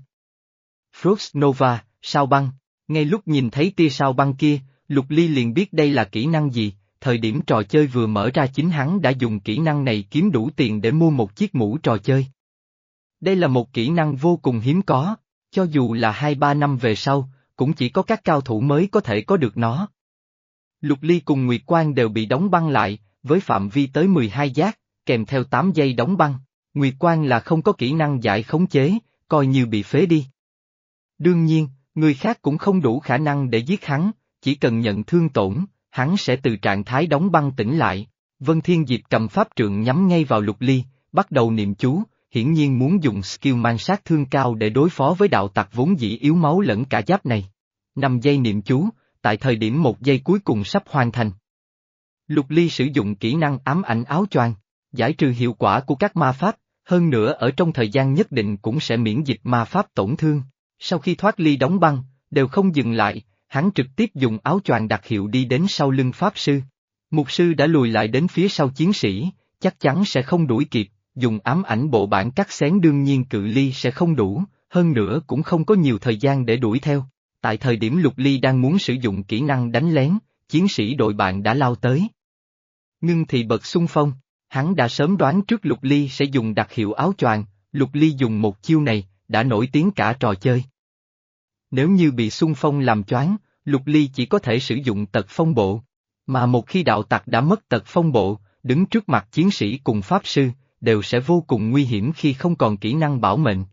Frost Nova, sao băng, ngay lúc nhìn thấy tia sao băng kia, Lục Ly liền biết đây là kỹ năng gì, thời điểm trò chơi vừa mở ra chính hắn đã dùng kỹ năng này kiếm đủ tiền để mua một chiếc mũ trò chơi. Đây là một kỹ năng vô cùng hiếm có, cho dù là 2-3 năm về sau, cũng chỉ có các cao thủ mới có thể có được nó. Lục Ly cùng Nguyệt Quang đều bị đóng băng lại, với phạm vi tới 12 giác, kèm theo 8 giây đóng băng. Nguyệt Quang là không có kỹ năng giải khống chế, coi như bị phế đi. Đương nhiên, người khác cũng không đủ khả năng để giết hắn, chỉ cần nhận thương tổn, hắn sẽ từ trạng thái đóng băng tỉnh lại. Vân Thiên Diệp cầm pháp trượng nhắm ngay vào lục ly, bắt đầu niệm chú, hiển nhiên muốn dùng skill mang sát thương cao để đối phó với đạo tặc vốn dĩ yếu máu lẫn cả giáp này. 5 giây niệm chú, tại thời điểm một giây cuối cùng sắp hoàn thành. Lục Ly sử dụng kỹ năng ám ảnh áo choàng, giải trừ hiệu quả của các ma pháp, hơn nữa ở trong thời gian nhất định cũng sẽ miễn dịch ma pháp tổn thương. Sau khi thoát ly đóng băng, đều không dừng lại, hắn trực tiếp dùng áo choàng đặc hiệu đi đến sau lưng Pháp Sư. Mục sư đã lùi lại đến phía sau chiến sĩ, chắc chắn sẽ không đuổi kịp, dùng ám ảnh bộ bản cắt xén đương nhiên cự ly sẽ không đủ, hơn nữa cũng không có nhiều thời gian để đuổi theo. Tại thời điểm Lục Ly đang muốn sử dụng kỹ năng đánh lén, chiến sĩ đội bạn đã lao tới. Ngưng thì bật xung phong, hắn đã sớm đoán trước Lục Ly sẽ dùng đặc hiệu áo choàng, Lục Ly dùng một chiêu này, đã nổi tiếng cả trò chơi. Nếu như bị xung phong làm choáng, Lục Ly chỉ có thể sử dụng tật phong bộ. Mà một khi đạo tặc đã mất tật phong bộ, đứng trước mặt chiến sĩ cùng pháp sư, đều sẽ vô cùng nguy hiểm khi không còn kỹ năng bảo mệnh.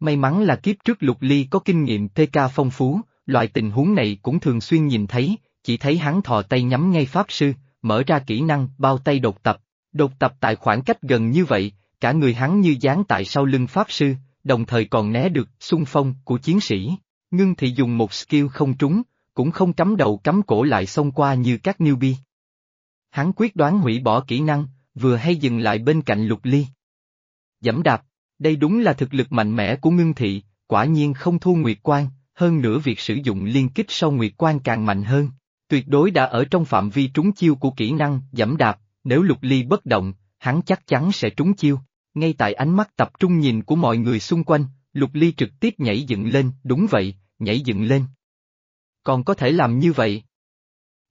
May mắn là kiếp trước Lục Ly có kinh nghiệm PK phong phú, loại tình huống này cũng thường xuyên nhìn thấy, chỉ thấy hắn thò tay nhắm ngay pháp sư, mở ra kỹ năng bao tay đột tập. Đột tập tại khoảng cách gần như vậy, cả người hắn như dán tại sau lưng pháp sư, đồng thời còn né được xung phong của chiến sĩ. Ngưng thì dùng một skill không trúng, cũng không cắm đầu cắm cổ lại xông qua như các newbie. Hắn quyết đoán hủy bỏ kỹ năng, vừa hay dừng lại bên cạnh lục ly. Dẫm đạp, đây đúng là thực lực mạnh mẽ của ngưng thị, quả nhiên không thua Nguyệt Quan, hơn nữa việc sử dụng liên kích sau Nguyệt Quan càng mạnh hơn. Tuyệt đối đã ở trong phạm vi trúng chiêu của kỹ năng dẫm đạp, nếu lục ly bất động, hắn chắc chắn sẽ trúng chiêu. Ngay tại ánh mắt tập trung nhìn của mọi người xung quanh, lục ly trực tiếp nhảy dựng lên, đúng vậy, nhảy dựng lên. Còn có thể làm như vậy.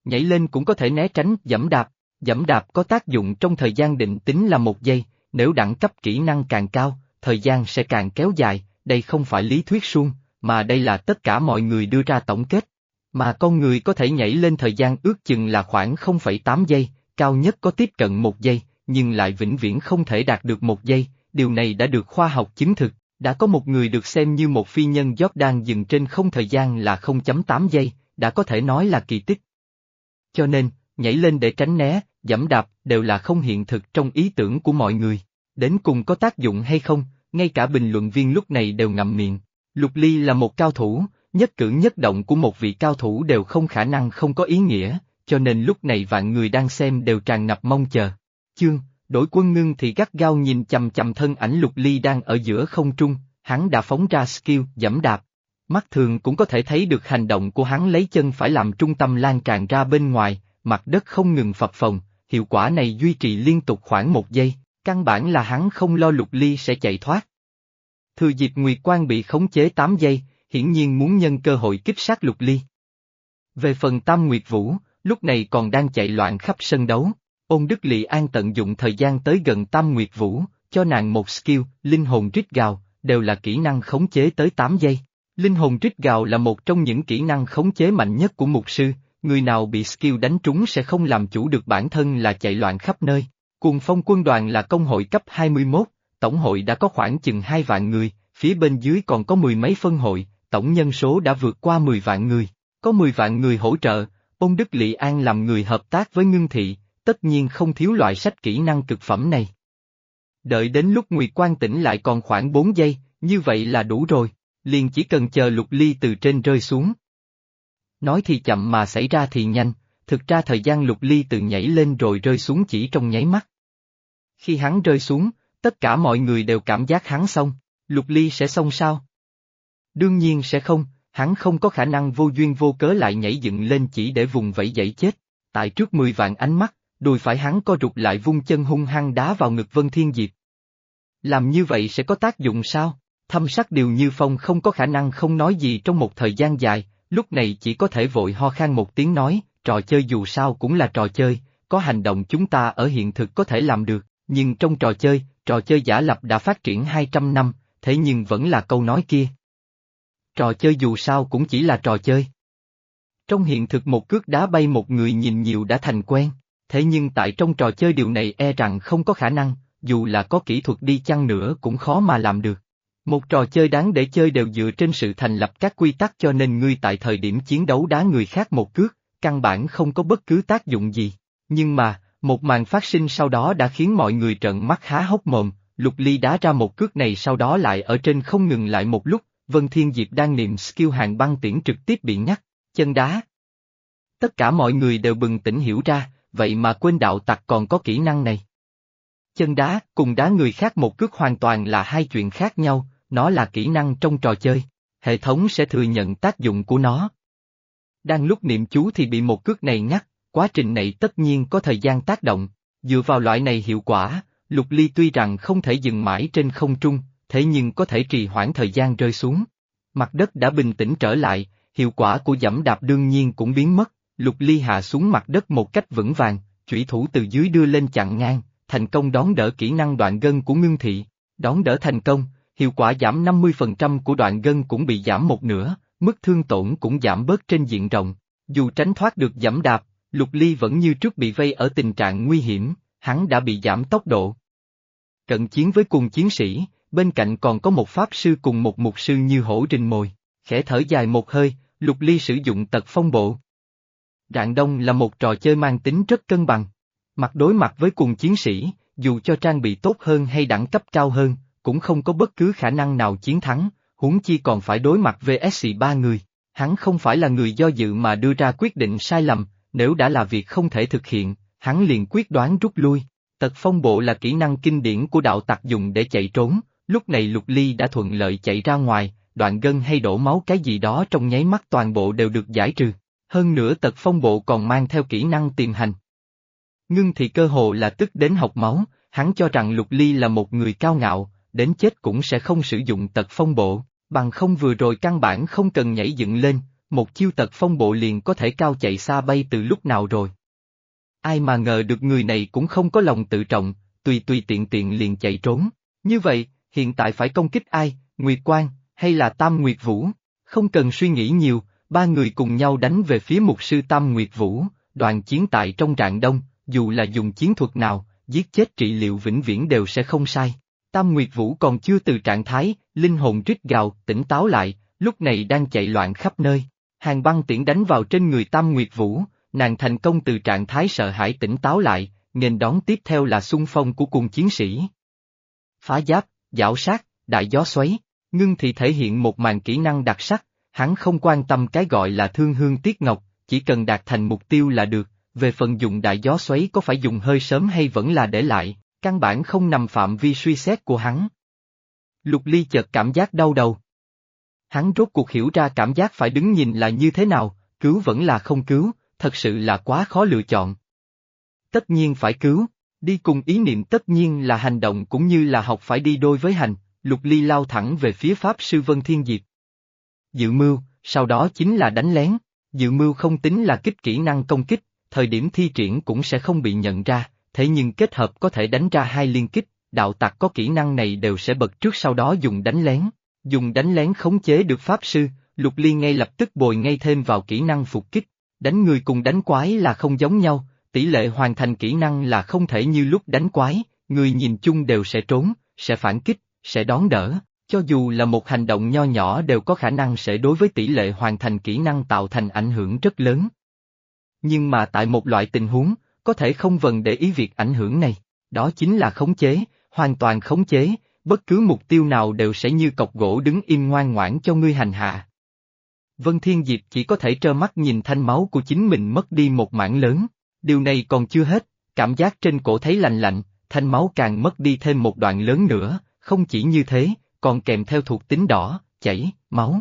Nhảy lên cũng có thể né tránh, dẫm đạp, dẫm đạp có tác dụng trong thời gian định tính là một giây, nếu đẳng cấp kỹ năng càng cao, thời gian sẽ càng kéo dài, đây không phải lý thuyết suông, mà đây là tất cả mọi người đưa ra tổng kết. Mà con người có thể nhảy lên thời gian ước chừng là khoảng 0,8 giây, cao nhất có tiếp cận một giây, nhưng lại vĩnh viễn không thể đạt được một giây, điều này đã được khoa học chứng thực. Đã có một người được xem như một phi nhân Jordan dừng trên không thời gian là 0.8 giây, đã có thể nói là kỳ tích. Cho nên, nhảy lên để tránh né, dẫm đạp, đều là không hiện thực trong ý tưởng của mọi người. Đến cùng có tác dụng hay không, ngay cả bình luận viên lúc này đều ngậm miệng. Lục Ly là một cao thủ, nhất cử nhất động của một vị cao thủ đều không khả năng không có ý nghĩa, cho nên lúc này vạn người đang xem đều tràn ngập mong chờ. Chương Đổi quân ngưng thì gắt gao nhìn chầm chầm thân ảnh lục ly đang ở giữa không trung, hắn đã phóng ra skill, dẫm đạp. Mắt thường cũng có thể thấy được hành động của hắn lấy chân phải làm trung tâm lan tràn ra bên ngoài, mặt đất không ngừng phập phồng, hiệu quả này duy trì liên tục khoảng một giây, căn bản là hắn không lo lục ly sẽ chạy thoát. Thừa dịp Nguyệt Quan bị khống chế 8 giây, hiển nhiên muốn nhân cơ hội kích sát lục ly. Về phần Tam Nguyệt Vũ, lúc này còn đang chạy loạn khắp sân đấu. Ôn Đức Lị An tận dụng thời gian tới gần Tam Nguyệt Vũ, cho nàng một skill, linh hồn rít gào, đều là kỹ năng khống chế tới 8 giây. Linh hồn rít gào là một trong những kỹ năng khống chế mạnh nhất của mục sư, người nào bị skill đánh trúng sẽ không làm chủ được bản thân là chạy loạn khắp nơi. Cuồng phong quân đoàn là công hội cấp 21, tổng hội đã có khoảng chừng 2 vạn người, phía bên dưới còn có mười mấy phân hội, tổng nhân số đã vượt qua 10 vạn người. Có 10 vạn người hỗ trợ, ông Đức Lị An làm người hợp tác với Ngưng Thị, tất nhiên không thiếu loại sách kỹ năng cực phẩm này. Đợi đến lúc Nguyệt Quan tỉnh lại còn khoảng 4 giây, như vậy là đủ rồi, liền chỉ cần chờ lục ly từ trên rơi xuống. Nói thì chậm mà xảy ra thì nhanh, thực ra thời gian lục ly từ nhảy lên rồi rơi xuống chỉ trong nháy mắt. Khi hắn rơi xuống, tất cả mọi người đều cảm giác hắn xong, lục ly sẽ xong sao? Đương nhiên sẽ không, hắn không có khả năng vô duyên vô cớ lại nhảy dựng lên chỉ để vùng vẫy dậy chết. Tại trước mười vạn ánh mắt, đùi phải hắn co rụt lại vung chân hung hăng đá vào ngực Vân Thiên Diệp. Làm như vậy sẽ có tác dụng sao? Thâm sắc điều như phong không có khả năng không nói gì trong một thời gian dài, lúc này chỉ có thể vội ho khan một tiếng nói, trò chơi dù sao cũng là trò chơi, có hành động chúng ta ở hiện thực có thể làm được, nhưng trong trò chơi, trò chơi giả lập đã phát triển 200 năm, thế nhưng vẫn là câu nói kia. Trò chơi dù sao cũng chỉ là trò chơi. Trong hiện thực một cước đá bay một người nhìn nhiều đã thành quen, thế nhưng tại trong trò chơi điều này e rằng không có khả năng, dù là có kỹ thuật đi chăng nữa cũng khó mà làm được. Một trò chơi đáng để chơi đều dựa trên sự thành lập các quy tắc cho nên ngươi tại thời điểm chiến đấu đá người khác một cước, căn bản không có bất cứ tác dụng gì. Nhưng mà, một màn phát sinh sau đó đã khiến mọi người trợn mắt há hốc mồm, Lục Ly đá ra một cước này sau đó lại ở trên không ngừng lại một lúc, Vân Thiên Diệp đang niệm skill hàng băng tiễn trực tiếp bị nhắc, chân đá. Tất cả mọi người đều bừng tỉnh hiểu ra, vậy mà quên đạo tặc còn có kỹ năng này. Chân đá cùng đá người khác một cước hoàn toàn là hai chuyện khác nhau, nó là kỹ năng trong trò chơi, hệ thống sẽ thừa nhận tác dụng của nó. Đang lúc niệm chú thì bị một cước này ngắt, quá trình này tất nhiên có thời gian tác động, dựa vào loại này hiệu quả, lục ly tuy rằng không thể dừng mãi trên không trung, thế nhưng có thể trì hoãn thời gian rơi xuống. Mặt đất đã bình tĩnh trở lại, hiệu quả của giảm đạp đương nhiên cũng biến mất, lục ly hạ xuống mặt đất một cách vững vàng, chủy thủ từ dưới đưa lên chặn ngang, thành công đón đỡ kỹ năng đoạn gân của ngưng thị, đón đỡ thành công, hiệu quả giảm 50% của đoạn gân cũng bị giảm một nửa, mức thương tổn cũng giảm bớt trên diện rộng. Dù tránh thoát được giảm đạp, Lục Ly vẫn như trước bị vây ở tình trạng nguy hiểm, hắn đã bị giảm tốc độ. Cận chiến với cùng chiến sĩ, bên cạnh còn có một pháp sư cùng một mục sư như hổ rình mồi, khẽ thở dài một hơi, Lục Ly sử dụng tật phong bộ. Rạng Đông là một trò chơi mang tính rất cân bằng. Mặt đối mặt với cùng chiến sĩ, dù cho trang bị tốt hơn hay đẳng cấp cao hơn, cũng không có bất cứ khả năng nào chiến thắng, huống chi còn phải đối mặt với ba người. Hắn không phải là người do dự mà đưa ra quyết định sai lầm, nếu đã là việc không thể thực hiện, hắn liền quyết đoán rút lui. Tật phong bộ là kỹ năng kinh điển của đạo tặc dùng để chạy trốn, lúc này lục ly đã thuận lợi chạy ra ngoài, đoạn gân hay đổ máu cái gì đó trong nháy mắt toàn bộ đều được giải trừ. Hơn nữa tật phong bộ còn mang theo kỹ năng tìm hành. Ngưng thì cơ hồ là tức đến học máu, hắn cho rằng lục ly là một người cao ngạo, đến chết cũng sẽ không sử dụng tật phong bộ, bằng không vừa rồi căn bản không cần nhảy dựng lên, một chiêu tật phong bộ liền có thể cao chạy xa bay từ lúc nào rồi. Ai mà ngờ được người này cũng không có lòng tự trọng, tùy tùy tiện tiện liền chạy trốn. Như vậy, hiện tại phải công kích ai, Nguyệt Quang, hay là Tam Nguyệt Vũ? Không cần suy nghĩ nhiều, ba người cùng nhau đánh về phía mục sư Tam Nguyệt Vũ, đoàn chiến tại trong trạng đông, dù là dùng chiến thuật nào, giết chết trị liệu vĩnh viễn đều sẽ không sai. Tam Nguyệt Vũ còn chưa từ trạng thái, linh hồn rít gào, tỉnh táo lại, lúc này đang chạy loạn khắp nơi. Hàng băng tiễn đánh vào trên người Tam Nguyệt Vũ, nàng thành công từ trạng thái sợ hãi tỉnh táo lại, nên đón tiếp theo là xung phong của cùng chiến sĩ. Phá giáp, giảo sát, đại gió xoáy, ngưng thì thể hiện một màn kỹ năng đặc sắc, hắn không quan tâm cái gọi là thương hương tiết ngọc, chỉ cần đạt thành mục tiêu là được, về phần dùng đại gió xoáy có phải dùng hơi sớm hay vẫn là để lại, căn bản không nằm phạm vi suy xét của hắn. Lục Ly chợt cảm giác đau đầu. Hắn rốt cuộc hiểu ra cảm giác phải đứng nhìn là như thế nào, cứu vẫn là không cứu, thật sự là quá khó lựa chọn. Tất nhiên phải cứu, đi cùng ý niệm tất nhiên là hành động cũng như là học phải đi đôi với hành, Lục Ly lao thẳng về phía Pháp Sư Vân Thiên Diệp. Dự mưu, sau đó chính là đánh lén, dự mưu không tính là kích kỹ năng công kích, thời điểm thi triển cũng sẽ không bị nhận ra, thế nhưng kết hợp có thể đánh ra hai liên kích, đạo tặc có kỹ năng này đều sẽ bật trước sau đó dùng đánh lén. Dùng đánh lén khống chế được pháp sư, Lục Ly ngay lập tức bồi ngay thêm vào kỹ năng phục kích. Đánh người cùng đánh quái là không giống nhau, tỷ lệ hoàn thành kỹ năng là không thể như lúc đánh quái, người nhìn chung đều sẽ trốn, sẽ phản kích, sẽ đón đỡ, cho dù là một hành động nho nhỏ đều có khả năng sẽ đối với tỷ lệ hoàn thành kỹ năng tạo thành ảnh hưởng rất lớn. Nhưng mà tại một loại tình huống, có thể không vần để ý việc ảnh hưởng này, đó chính là khống chế, hoàn toàn khống chế, bất cứ mục tiêu nào đều sẽ như cọc gỗ đứng im ngoan ngoãn cho ngươi hành hạ. Vân Thiên Diệp chỉ có thể trơ mắt nhìn thanh máu của chính mình mất đi một mảng lớn, điều này còn chưa hết, cảm giác trên cổ thấy lạnh lạnh, thanh máu càng mất đi thêm một đoạn lớn nữa, không chỉ như thế, còn kèm theo thuộc tính đỏ, chảy, máu.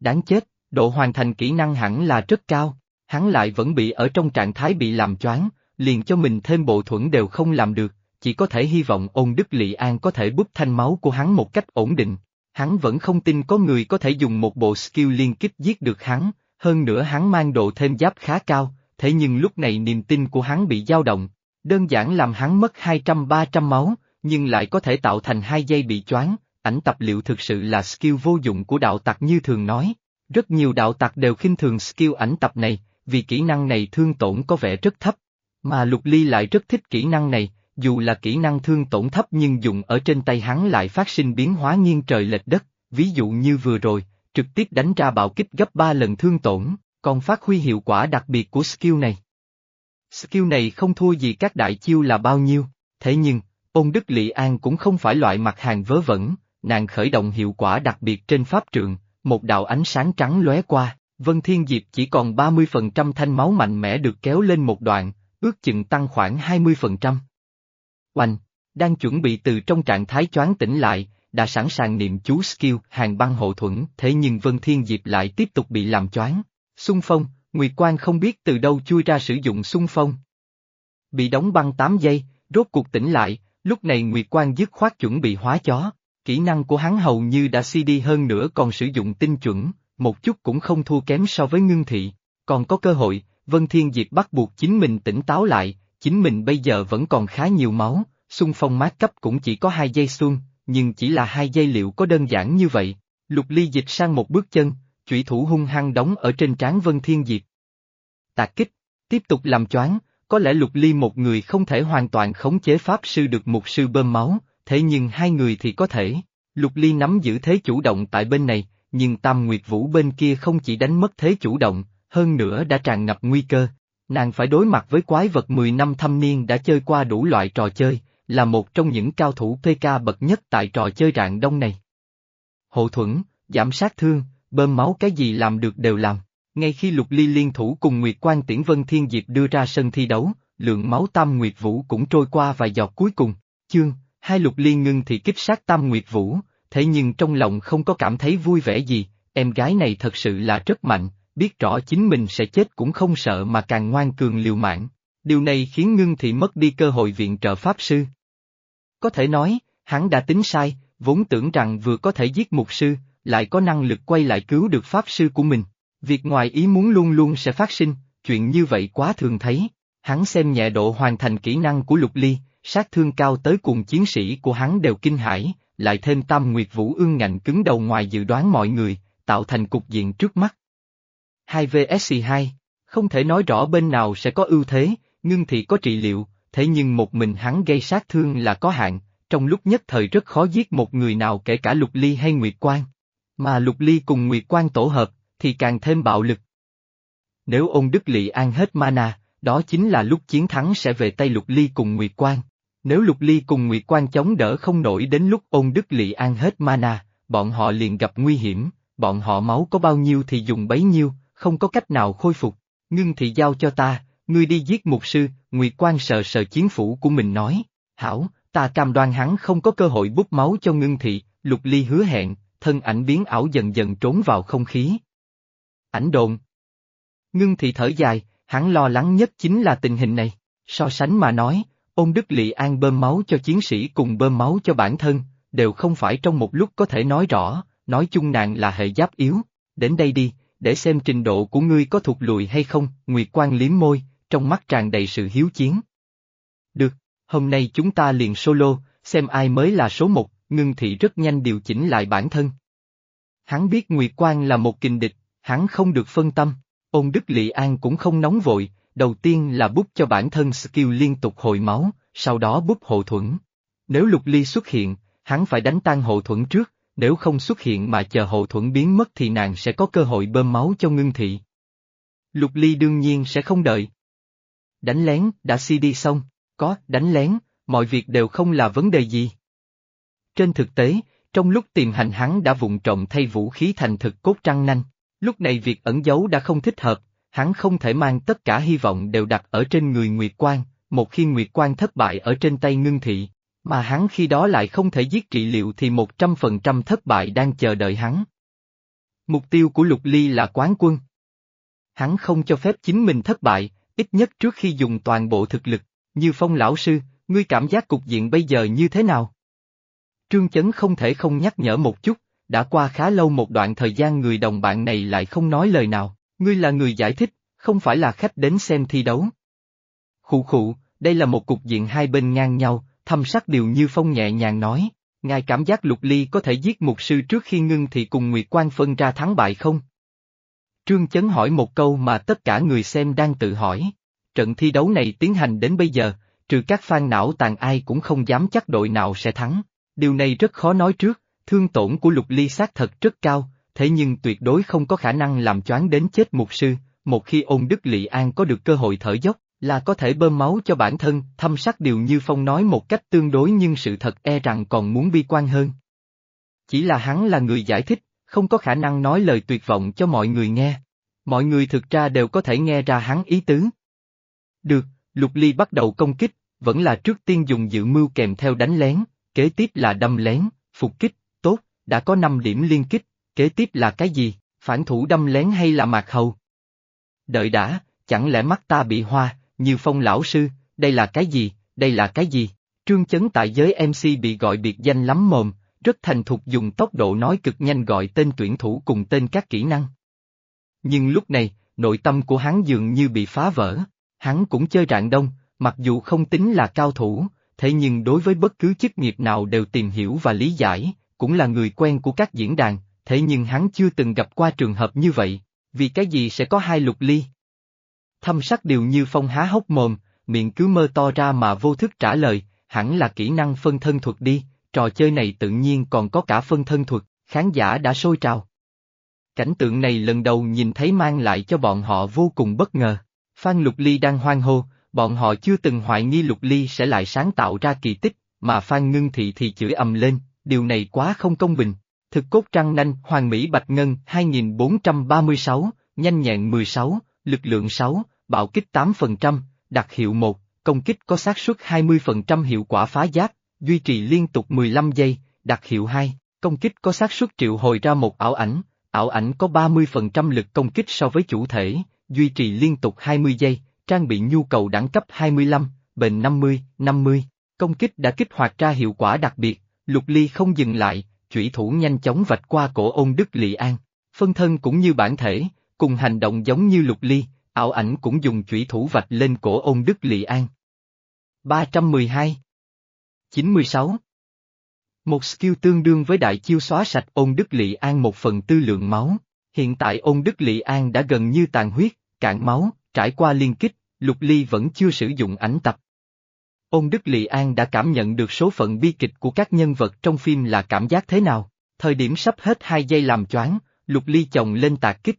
Đáng chết, độ hoàn thành kỹ năng hẳn là rất cao, hắn lại vẫn bị ở trong trạng thái bị làm choáng, liền cho mình thêm bộ thuẫn đều không làm được, chỉ có thể hy vọng ôn đức lị an có thể búp thanh máu của hắn một cách ổn định. Hắn vẫn không tin có người có thể dùng một bộ skill liên kích giết được hắn, hơn nữa hắn mang độ thêm giáp khá cao, thế nhưng lúc này niềm tin của hắn bị dao động, đơn giản làm hắn mất 200-300 máu, nhưng lại có thể tạo thành hai giây bị choáng, ảnh tập liệu thực sự là skill vô dụng của đạo tặc như thường nói. Rất nhiều đạo tặc đều khinh thường skill ảnh tập này, vì kỹ năng này thương tổn có vẻ rất thấp. Mà Lục Ly lại rất thích kỹ năng này, dù là kỹ năng thương tổn thấp nhưng dùng ở trên tay hắn lại phát sinh biến hóa nghiêng trời lệch đất, ví dụ như vừa rồi, trực tiếp đánh ra bạo kích gấp 3 lần thương tổn, còn phát huy hiệu quả đặc biệt của skill này. Skill này không thua gì các đại chiêu là bao nhiêu, thế nhưng, ôn đức Lị An cũng không phải loại mặt hàng vớ vẩn, nàng khởi động hiệu quả đặc biệt trên pháp trượng, một đạo ánh sáng trắng lóe qua, Vân Thiên Diệp chỉ còn 30% thanh máu mạnh mẽ được kéo lên một đoạn, ước chừng tăng khoảng 20%. Oanh, đang chuẩn bị từ trong trạng thái choáng tỉnh lại, đã sẵn sàng niệm chú skill hàng băng hộ thuẫn, thế nhưng Vân Thiên Diệp lại tiếp tục bị làm choáng. Xung phong, Nguyệt Quan không biết từ đâu chui ra sử dụng xung phong. Bị đóng băng 8 giây, rốt cuộc tỉnh lại, lúc này Nguyệt Quan dứt khoát chuẩn bị hóa chó. Kỹ năng của hắn hầu như đã CD hơn nữa còn sử dụng tinh chuẩn, một chút cũng không thua kém so với ngưng thị. Còn có cơ hội, Vân Thiên Diệp bắt buộc chính mình tỉnh táo lại, chính mình bây giờ vẫn còn khá nhiều máu, xung phong mát cấp cũng chỉ có hai giây xuân, nhưng chỉ là hai giây liệu có đơn giản như vậy. Lục ly dịch sang một bước chân, chủy thủ hung hăng đóng ở trên trán Vân Thiên Diệp. Tạc kích, tiếp tục làm choáng, có lẽ lục ly một người không thể hoàn toàn khống chế pháp sư được một sư bơm máu, thế nhưng hai người thì có thể. Lục ly nắm giữ thế chủ động tại bên này, nhưng Tam Nguyệt Vũ bên kia không chỉ đánh mất thế chủ động, hơn nữa đã tràn ngập nguy cơ. Nàng phải đối mặt với quái vật 10 năm thâm niên đã chơi qua đủ loại trò chơi, là một trong những cao thủ PK bậc nhất tại trò chơi rạng đông này. Hộ thuẫn, giảm sát thương, bơm máu cái gì làm được đều làm. Ngay khi Lục Ly liên thủ cùng Nguyệt Quan Tiễn Vân Thiên Diệp đưa ra sân thi đấu, lượng máu Tam Nguyệt Vũ cũng trôi qua vài giọt cuối cùng. Chương, hai Lục Ly ngưng thì kích sát Tam Nguyệt Vũ, thế nhưng trong lòng không có cảm thấy vui vẻ gì, em gái này thật sự là rất mạnh, biết rõ chính mình sẽ chết cũng không sợ mà càng ngoan cường liều mạng. Điều này khiến ngưng thị mất đi cơ hội viện trợ Pháp Sư. Có thể nói, hắn đã tính sai, vốn tưởng rằng vừa có thể giết mục sư, lại có năng lực quay lại cứu được Pháp Sư của mình. Việc ngoài ý muốn luôn luôn sẽ phát sinh, chuyện như vậy quá thường thấy. Hắn xem nhẹ độ hoàn thành kỹ năng của Lục Ly, sát thương cao tới cùng chiến sĩ của hắn đều kinh hãi, lại thêm tam nguyệt vũ ương ngạnh cứng đầu ngoài dự đoán mọi người, tạo thành cục diện trước mắt. 2vsc2 không thể nói rõ bên nào sẽ có ưu thế, ngưng thị có trị liệu, thế nhưng một mình hắn gây sát thương là có hạn, trong lúc nhất thời rất khó giết một người nào kể cả lục ly hay nguyệt quan. Mà lục ly cùng nguyệt quan tổ hợp, thì càng thêm bạo lực. Nếu ông đức lị an hết mana, đó chính là lúc chiến thắng sẽ về tay lục ly cùng nguyệt quan. Nếu Lục Ly cùng Nguyệt Quan chống đỡ không nổi đến lúc ôn đức lị an hết mana, bọn họ liền gặp nguy hiểm, bọn họ máu có bao nhiêu thì dùng bấy nhiêu, không có cách nào khôi phục. Ngưng thị giao cho ta, ngươi đi giết mục sư, Nguyệt Quan sờ sờ chiến phủ của mình nói, hảo, ta cam đoan hắn không có cơ hội bút máu cho ngưng thị, Lục Ly hứa hẹn, thân ảnh biến ảo dần dần trốn vào không khí. Ảnh đồn. Ngưng thị thở dài, hắn lo lắng nhất chính là tình hình này, so sánh mà nói, Ôn Đức Lị An bơm máu cho chiến sĩ cùng bơm máu cho bản thân, đều không phải trong một lúc có thể nói rõ, nói chung nàng là hệ giáp yếu. Đến đây đi, để xem trình độ của ngươi có thuộc lùi hay không, Nguyệt Quang liếm môi, trong mắt tràn đầy sự hiếu chiến. Được, hôm nay chúng ta liền solo, xem ai mới là số một, ngưng thị rất nhanh điều chỉnh lại bản thân. Hắn biết Nguyệt Quang là một kình địch, hắn không được phân tâm, ôn đức Lị An cũng không nóng vội, đầu tiên là bút cho bản thân skill liên tục hồi máu, sau đó bút hộ thuẫn. Nếu lục ly xuất hiện, hắn phải đánh tan hộ thuẫn trước, nếu không xuất hiện mà chờ hộ thuẫn biến mất thì nàng sẽ có cơ hội bơm máu cho ngưng thị. Lục ly đương nhiên sẽ không đợi. Đánh lén, đã CD xong, có, đánh lén, mọi việc đều không là vấn đề gì. Trên thực tế, trong lúc tìm hành hắn đã vụng trộm thay vũ khí thành thực cốt trăng nanh, lúc này việc ẩn giấu đã không thích hợp, hắn không thể mang tất cả hy vọng đều đặt ở trên người Nguyệt Quang, một khi Nguyệt Quang thất bại ở trên tay ngưng thị, mà hắn khi đó lại không thể giết trị liệu thì một trăm phần trăm thất bại đang chờ đợi hắn. Mục tiêu của Lục Ly là quán quân. Hắn không cho phép chính mình thất bại, ít nhất trước khi dùng toàn bộ thực lực, như phong lão sư, ngươi cảm giác cục diện bây giờ như thế nào? Trương Chấn không thể không nhắc nhở một chút, đã qua khá lâu một đoạn thời gian người đồng bạn này lại không nói lời nào, ngươi là người giải thích, không phải là khách đến xem thi đấu. Khụ khụ, đây là một cục diện hai bên ngang nhau, thâm sắc điều như phong nhẹ nhàng nói, ngài cảm giác lục ly có thể giết một sư trước khi ngưng thì cùng Nguyệt Quan phân ra thắng bại không? Trương Chấn hỏi một câu mà tất cả người xem đang tự hỏi. Trận thi đấu này tiến hành đến bây giờ, trừ các fan não tàn ai cũng không dám chắc đội nào sẽ thắng. Điều này rất khó nói trước, thương tổn của lục ly xác thật rất cao, thế nhưng tuyệt đối không có khả năng làm choáng đến chết mục sư, một khi ôn đức lị an có được cơ hội thở dốc, là có thể bơm máu cho bản thân, thâm sắc điều như Phong nói một cách tương đối nhưng sự thật e rằng còn muốn bi quan hơn. Chỉ là hắn là người giải thích, không có khả năng nói lời tuyệt vọng cho mọi người nghe. Mọi người thực ra đều có thể nghe ra hắn ý tứ. Được, Lục Ly bắt đầu công kích, vẫn là trước tiên dùng dự mưu kèm theo đánh lén, kế tiếp là đâm lén, phục kích, tốt, đã có 5 điểm liên kích, kế tiếp là cái gì, phản thủ đâm lén hay là mạc hầu? Đợi đã, chẳng lẽ mắt ta bị hoa, như phong lão sư, đây là cái gì, đây là cái gì? Trương chấn tại giới MC bị gọi biệt danh lắm mồm, rất thành thục dùng tốc độ nói cực nhanh gọi tên tuyển thủ cùng tên các kỹ năng. Nhưng lúc này, nội tâm của hắn dường như bị phá vỡ, hắn cũng chơi rạng đông, mặc dù không tính là cao thủ, thế nhưng đối với bất cứ chức nghiệp nào đều tìm hiểu và lý giải, cũng là người quen của các diễn đàn, thế nhưng hắn chưa từng gặp qua trường hợp như vậy, vì cái gì sẽ có hai lục ly? Thâm sắc điều như phong há hốc mồm, miệng cứ mơ to ra mà vô thức trả lời, hẳn là kỹ năng phân thân thuật đi, trò chơi này tự nhiên còn có cả phân thân thuật, khán giả đã sôi trào. Cảnh tượng này lần đầu nhìn thấy mang lại cho bọn họ vô cùng bất ngờ. Phan Lục Ly đang hoang hô, bọn họ chưa từng hoài nghi Lục Ly sẽ lại sáng tạo ra kỳ tích, mà Phan Ngưng Thị thì chửi ầm lên, điều này quá không công bình. Thực cốt trăng nanh, Hoàng Mỹ Bạch Ngân 2436, nhanh nhẹn 16, lực lượng 6, bạo kích 8%, đặc hiệu 1, công kích có xác suất 20% hiệu quả phá giáp, duy trì liên tục 15 giây, đặc hiệu 2, công kích có xác suất triệu hồi ra một ảo ảnh, ảo ảnh có 30% lực công kích so với chủ thể, duy trì liên tục 20 giây, trang bị nhu cầu đẳng cấp 25, bền 50, 50, công kích đã kích hoạt ra hiệu quả đặc biệt, lục ly không dừng lại, chủy thủ nhanh chóng vạch qua cổ ôn đức lị an, phân thân cũng như bản thể, cùng hành động giống như lục ly, ảo ảnh cũng dùng chủy thủ vạch lên cổ ôn đức lị an. 312 96 Một skill tương đương với đại chiêu xóa sạch ôn đức lị an một phần tư lượng máu, hiện tại ôn đức lị an đã gần như tàn huyết, cạn máu, trải qua liên kích, lục ly vẫn chưa sử dụng ảnh tập. Ôn Đức Lị An đã cảm nhận được số phận bi kịch của các nhân vật trong phim là cảm giác thế nào, thời điểm sắp hết hai giây làm choáng, lục ly chồng lên tạc kích.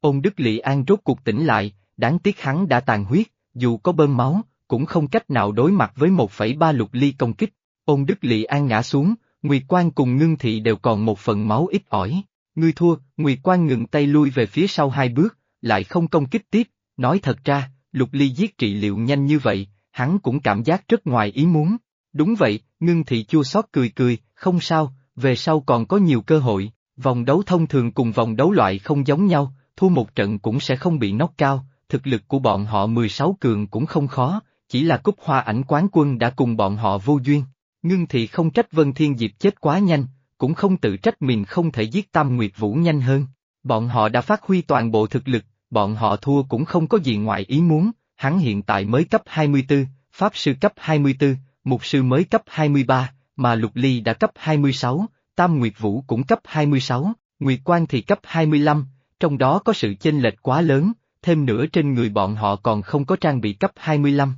Ôn Đức Lị An rốt cuộc tỉnh lại, đáng tiếc hắn đã tàn huyết, dù có bơm máu, cũng không cách nào đối mặt với 1,3 lục ly công kích. Ôn Đức Lị An ngã xuống, Nguyệt Quan cùng Ngưng Thị đều còn một phần máu ít ỏi. Ngươi thua, Nguyệt Quan ngừng tay lui về phía sau hai bước, lại không công kích tiếp, nói thật ra, lục ly giết trị liệu nhanh như vậy, hắn cũng cảm giác rất ngoài ý muốn. Đúng vậy, ngưng thị chua xót cười cười, không sao, về sau còn có nhiều cơ hội, vòng đấu thông thường cùng vòng đấu loại không giống nhau, thua một trận cũng sẽ không bị nóc cao, thực lực của bọn họ 16 cường cũng không khó, chỉ là cúp hoa ảnh quán quân đã cùng bọn họ vô duyên. Ngưng thị không trách Vân Thiên Diệp chết quá nhanh, cũng không tự trách mình không thể giết Tam Nguyệt Vũ nhanh hơn. Bọn họ đã phát huy toàn bộ thực lực, bọn họ thua cũng không có gì ngoài ý muốn, hắn hiện tại mới cấp 24, Pháp sư cấp 24, mục sư mới cấp 23, mà Lục Ly đã cấp 26, Tam Nguyệt Vũ cũng cấp 26, Nguyệt Quang thì cấp 25, trong đó có sự chênh lệch quá lớn, thêm nữa trên người bọn họ còn không có trang bị cấp 25.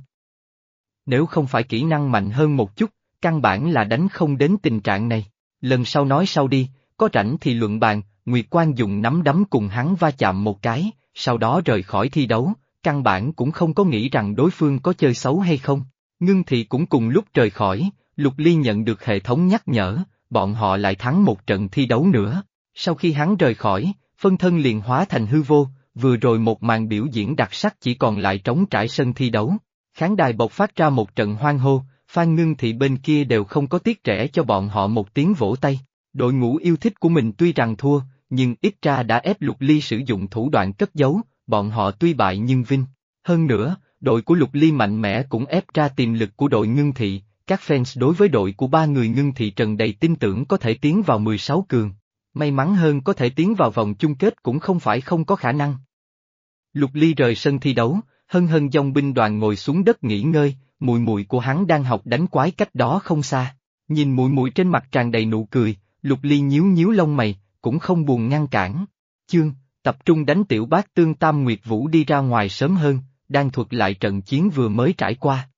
Nếu không phải kỹ năng mạnh hơn một chút, căn bản là đánh không đến tình trạng này. Lần sau nói sau đi, có rảnh thì luận bàn, Nguyệt Quang dùng nắm đấm cùng hắn va chạm một cái, sau đó rời khỏi thi đấu, căn bản cũng không có nghĩ rằng đối phương có chơi xấu hay không. Ngưng thị cũng cùng lúc rời khỏi, Lục Ly nhận được hệ thống nhắc nhở, bọn họ lại thắng một trận thi đấu nữa. Sau khi hắn rời khỏi, phân thân liền hóa thành hư vô, vừa rồi một màn biểu diễn đặc sắc chỉ còn lại trống trải sân thi đấu. Khán đài bộc phát ra một trận hoang hô, Phan Ngưng Thị bên kia đều không có tiếc rẻ cho bọn họ một tiếng vỗ tay. Đội ngũ yêu thích của mình tuy rằng thua, nhưng ít ra đã ép Lục Ly sử dụng thủ đoạn cất giấu, bọn họ tuy bại nhưng vinh. Hơn nữa, đội của Lục Ly mạnh mẽ cũng ép ra tiềm lực của đội Ngưng Thị, các fans đối với đội của ba người Ngưng Thị Trần đầy tin tưởng có thể tiến vào 16 cường. May mắn hơn có thể tiến vào vòng chung kết cũng không phải không có khả năng. Lục Ly rời sân thi đấu, hân hân dòng binh đoàn ngồi xuống đất nghỉ ngơi, mùi mùi của hắn đang học đánh quái cách đó không xa. Nhìn mùi mùi trên mặt tràn đầy nụ cười, Lục Ly nhíu nhíu lông mày, cũng không buồn ngăn cản. Chương, tập trung đánh tiểu bác tương tam Nguyệt Vũ đi ra ngoài sớm hơn, đang thuật lại trận chiến vừa mới trải qua.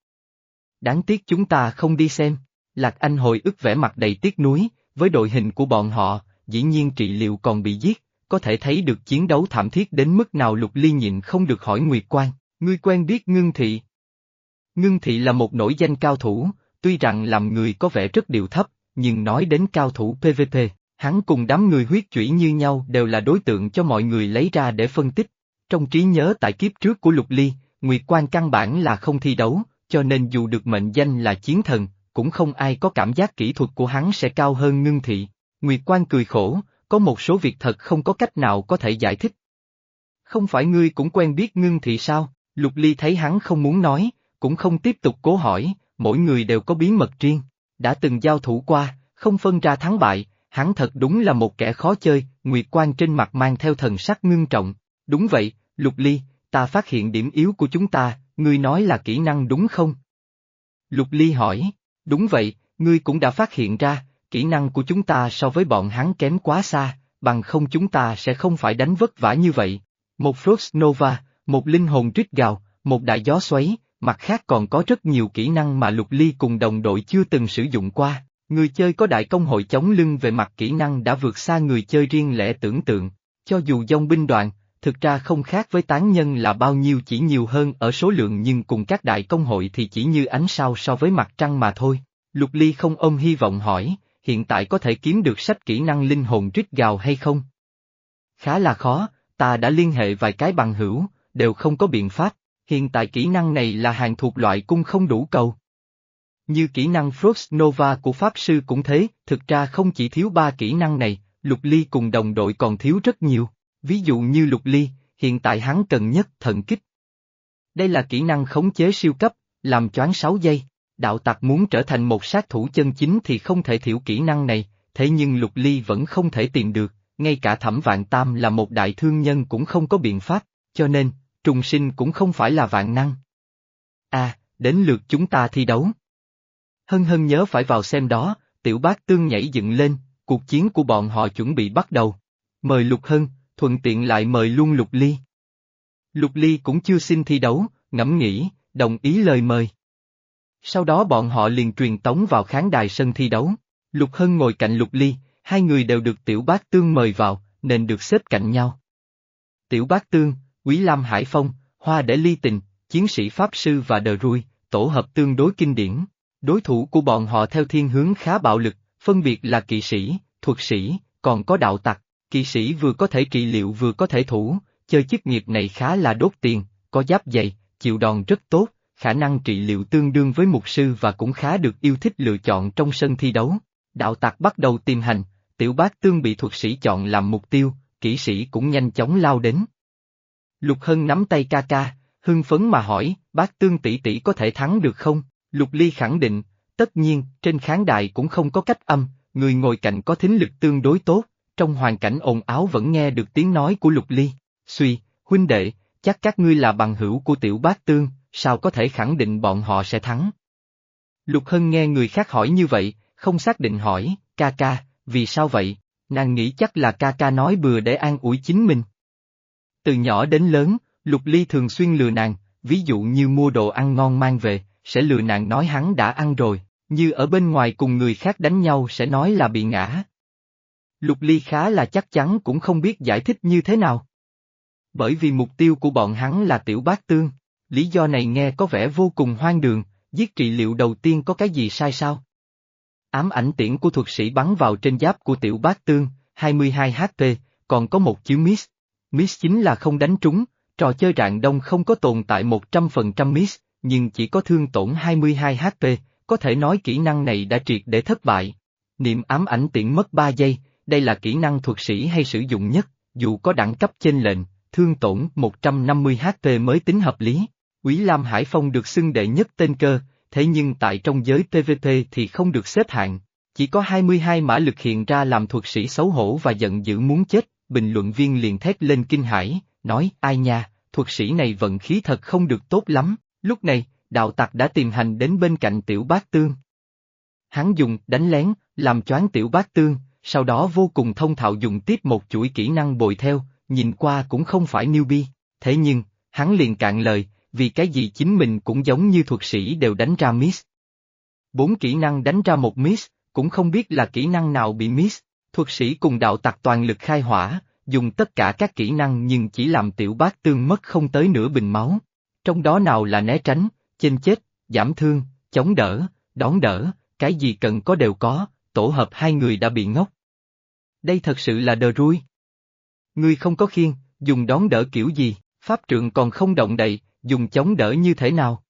Đáng tiếc chúng ta không đi xem, Lạc Anh hồi ức vẻ mặt đầy tiếc nuối, với đội hình của bọn họ, dĩ nhiên trị liệu còn bị giết, có thể thấy được chiến đấu thảm thiết đến mức nào lục ly nhịn không được hỏi Nguyệt Quan, ngươi quen biết Ngưng Thị. Ngưng Thị là một nổi danh cao thủ, tuy rằng làm người có vẻ rất điều thấp, nhưng nói đến cao thủ PVP, hắn cùng đám người huyết chủy như nhau đều là đối tượng cho mọi người lấy ra để phân tích. Trong trí nhớ tại kiếp trước của Lục Ly, Nguyệt Quan căn bản là không thi đấu, cho nên dù được mệnh danh là chiến thần, cũng không ai có cảm giác kỹ thuật của hắn sẽ cao hơn Ngưng Thị. Nguyệt Quan cười khổ, có một số việc thật không có cách nào có thể giải thích. Không phải ngươi cũng quen biết ngưng thị sao, Lục Ly thấy hắn không muốn nói, cũng không tiếp tục cố hỏi, mỗi người đều có bí mật riêng, đã từng giao thủ qua, không phân ra thắng bại, hắn thật đúng là một kẻ khó chơi, Nguyệt Quan trên mặt mang theo thần sắc ngưng trọng, đúng vậy, Lục Ly, ta phát hiện điểm yếu của chúng ta, ngươi nói là kỹ năng đúng không? Lục Ly hỏi, đúng vậy, ngươi cũng đã phát hiện ra, kỹ năng của chúng ta so với bọn hắn kém quá xa, bằng không chúng ta sẽ không phải đánh vất vả như vậy. Một Frost Nova, một linh hồn rít gào, một đại gió xoáy, mặt khác còn có rất nhiều kỹ năng mà Lục Ly cùng đồng đội chưa từng sử dụng qua. Người chơi có đại công hội chống lưng về mặt kỹ năng đã vượt xa người chơi riêng lẻ tưởng tượng. Cho dù dòng binh đoàn, thực ra không khác với tán nhân là bao nhiêu chỉ nhiều hơn ở số lượng nhưng cùng các đại công hội thì chỉ như ánh sao so với mặt trăng mà thôi. Lục Ly không ôm hy vọng hỏi, hiện tại có thể kiếm được sách kỹ năng linh hồn rít gào hay không? Khá là khó, ta đã liên hệ vài cái bằng hữu, đều không có biện pháp, hiện tại kỹ năng này là hàng thuộc loại cung không đủ cầu. Như kỹ năng Frost Nova của Pháp Sư cũng thế, thực ra không chỉ thiếu ba kỹ năng này, Lục Ly cùng đồng đội còn thiếu rất nhiều, ví dụ như Lục Ly, hiện tại hắn cần nhất thần kích. Đây là kỹ năng khống chế siêu cấp, làm choáng 6 giây đạo tặc muốn trở thành một sát thủ chân chính thì không thể thiểu kỹ năng này, thế nhưng Lục Ly vẫn không thể tìm được, ngay cả Thẩm Vạn Tam là một đại thương nhân cũng không có biện pháp, cho nên, trùng sinh cũng không phải là vạn năng. À, đến lượt chúng ta thi đấu. Hân hân nhớ phải vào xem đó, tiểu bác tương nhảy dựng lên, cuộc chiến của bọn họ chuẩn bị bắt đầu. Mời Lục Hân, thuận tiện lại mời luôn Lục Ly. Lục Ly cũng chưa xin thi đấu, ngẫm nghĩ, đồng ý lời mời. Sau đó bọn họ liền truyền tống vào khán đài sân thi đấu. Lục Hân ngồi cạnh Lục Ly, hai người đều được Tiểu Bác Tương mời vào, nên được xếp cạnh nhau. Tiểu Bác Tương, Quý Lam Hải Phong, Hoa Để Ly Tình, Chiến sĩ Pháp Sư và Đờ Rui, tổ hợp tương đối kinh điển. Đối thủ của bọn họ theo thiên hướng khá bạo lực, phân biệt là kỵ sĩ, thuật sĩ, còn có đạo tặc. Kỵ sĩ vừa có thể trị liệu vừa có thể thủ, chơi chức nghiệp này khá là đốt tiền, có giáp dày, chịu đòn rất tốt, khả năng trị liệu tương đương với mục sư và cũng khá được yêu thích lựa chọn trong sân thi đấu. Đạo tặc bắt đầu tìm hành, tiểu bác tương bị thuật sĩ chọn làm mục tiêu, kỹ sĩ cũng nhanh chóng lao đến. Lục Hân nắm tay ca ca, hưng phấn mà hỏi, bác tương tỷ tỷ có thể thắng được không? Lục Ly khẳng định, tất nhiên, trên khán đài cũng không có cách âm, người ngồi cạnh có thính lực tương đối tốt, trong hoàn cảnh ồn áo vẫn nghe được tiếng nói của Lục Ly. Suy, huynh đệ, chắc các ngươi là bằng hữu của tiểu bác tương, sao có thể khẳng định bọn họ sẽ thắng? Lục Hân nghe người khác hỏi như vậy, không xác định hỏi, ca ca, vì sao vậy? Nàng nghĩ chắc là ca ca nói bừa để an ủi chính mình. Từ nhỏ đến lớn, Lục Ly thường xuyên lừa nàng, ví dụ như mua đồ ăn ngon mang về, sẽ lừa nàng nói hắn đã ăn rồi, như ở bên ngoài cùng người khác đánh nhau sẽ nói là bị ngã. Lục Ly khá là chắc chắn cũng không biết giải thích như thế nào. Bởi vì mục tiêu của bọn hắn là tiểu bát tương, lý do này nghe có vẻ vô cùng hoang đường, giết trị liệu đầu tiên có cái gì sai sao? Ám ảnh tiễn của thuật sĩ bắn vào trên giáp của tiểu bát tương, 22 HP, còn có một chiếu miss. Miss chính là không đánh trúng, trò chơi rạng đông không có tồn tại 100% miss, nhưng chỉ có thương tổn 22 HP, có thể nói kỹ năng này đã triệt để thất bại. Niệm ám ảnh tiễn mất 3 giây, đây là kỹ năng thuật sĩ hay sử dụng nhất, dù có đẳng cấp trên lệnh, thương tổn 150 HP mới tính hợp lý. Quý Lam Hải Phong được xưng đệ nhất tên cơ, thế nhưng tại trong giới PvP thì không được xếp hạng. Chỉ có 22 mã lực hiện ra làm thuật sĩ xấu hổ và giận dữ muốn chết, bình luận viên liền thét lên kinh hãi, nói ai nha, thuật sĩ này vận khí thật không được tốt lắm, lúc này, đạo tặc đã tìm hành đến bên cạnh tiểu bát tương. Hắn dùng đánh lén, làm choáng tiểu bát tương, sau đó vô cùng thông thạo dùng tiếp một chuỗi kỹ năng bồi theo, nhìn qua cũng không phải newbie, thế nhưng, hắn liền cạn lời, vì cái gì chính mình cũng giống như thuật sĩ đều đánh ra miss. Bốn kỹ năng đánh ra một miss, cũng không biết là kỹ năng nào bị miss, thuật sĩ cùng đạo tặc toàn lực khai hỏa, dùng tất cả các kỹ năng nhưng chỉ làm tiểu bát tương mất không tới nửa bình máu. Trong đó nào là né tránh, chênh chết, giảm thương, chống đỡ, đón đỡ, cái gì cần có đều có, tổ hợp hai người đã bị ngốc. Đây thật sự là đờ rui. Ngươi không có khiên, dùng đón đỡ kiểu gì, pháp trượng còn không động đậy, dùng chống đỡ như thế nào?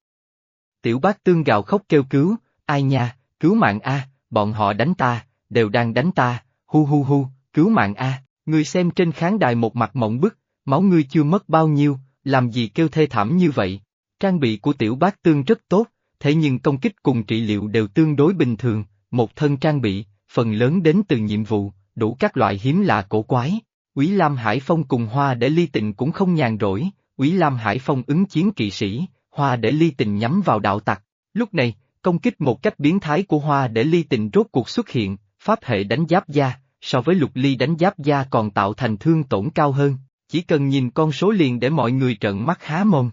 Tiểu bác tương gào khóc kêu cứu, ai nha, cứu mạng a, bọn họ đánh ta, đều đang đánh ta, hu hu hu, cứu mạng a, ngươi xem trên khán đài một mặt mộng bức, máu ngươi chưa mất bao nhiêu, làm gì kêu thê thảm như vậy? Trang bị của tiểu bác tương rất tốt, thế nhưng công kích cùng trị liệu đều tương đối bình thường, một thân trang bị, phần lớn đến từ nhiệm vụ, đủ các loại hiếm lạ cổ quái. Quý Lam Hải Phong cùng Hoa để ly tịnh cũng không nhàn rỗi, Quý Lam Hải Phong ứng chiến kỵ sĩ, Hoa để ly Tịnh nhắm vào đạo tặc. Lúc này, công kích một cách biến thái của Hoa để ly Tịnh rốt cuộc xuất hiện, pháp hệ đánh giáp da, so với lục ly đánh giáp da còn tạo thành thương tổn cao hơn, chỉ cần nhìn con số liền để mọi người trợn mắt há mồm.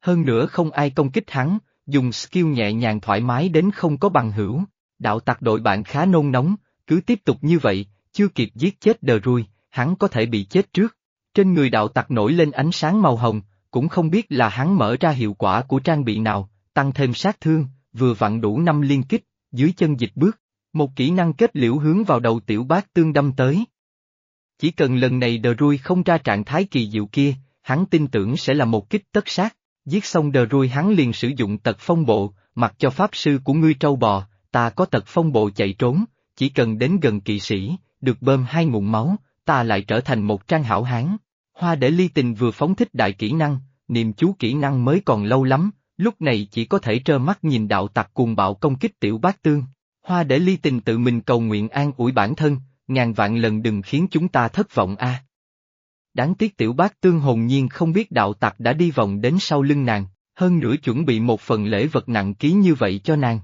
Hơn nữa không ai công kích hắn, dùng skill nhẹ nhàng thoải mái đến không có bằng hữu. Đạo tặc đội bạn khá nôn nóng, cứ tiếp tục như vậy, chưa kịp giết chết đờ rui, hắn có thể bị chết trước. Trên người đạo tặc nổi lên ánh sáng màu hồng, cũng không biết là hắn mở ra hiệu quả của trang bị nào, tăng thêm sát thương, vừa vặn đủ năm liên kích, dưới chân dịch bước, một kỹ năng kết liễu hướng vào đầu tiểu bác tương đâm tới. Chỉ cần lần này đờ rui không ra trạng thái kỳ diệu kia, hắn tin tưởng sẽ là một kích tất sát, giết xong đờ rui hắn liền sử dụng tật phong bộ, mặc cho pháp sư của ngươi trâu bò, ta có tật phong bộ chạy trốn, chỉ cần đến gần kỵ sĩ, được bơm hai ngụm máu, ta lại trở thành một trang hảo hán. Hoa để ly tình vừa phóng thích đại kỹ năng, niềm chú kỹ năng mới còn lâu lắm, lúc này chỉ có thể trơ mắt nhìn đạo tặc cuồng bạo công kích tiểu bát tương. Hoa để ly tình tự mình cầu nguyện an ủi bản thân, ngàn vạn lần đừng khiến chúng ta thất vọng a. Đáng tiếc tiểu bát tương hồn nhiên không biết đạo tặc đã đi vòng đến sau lưng nàng, hơn nữa chuẩn bị một phần lễ vật nặng ký như vậy cho nàng.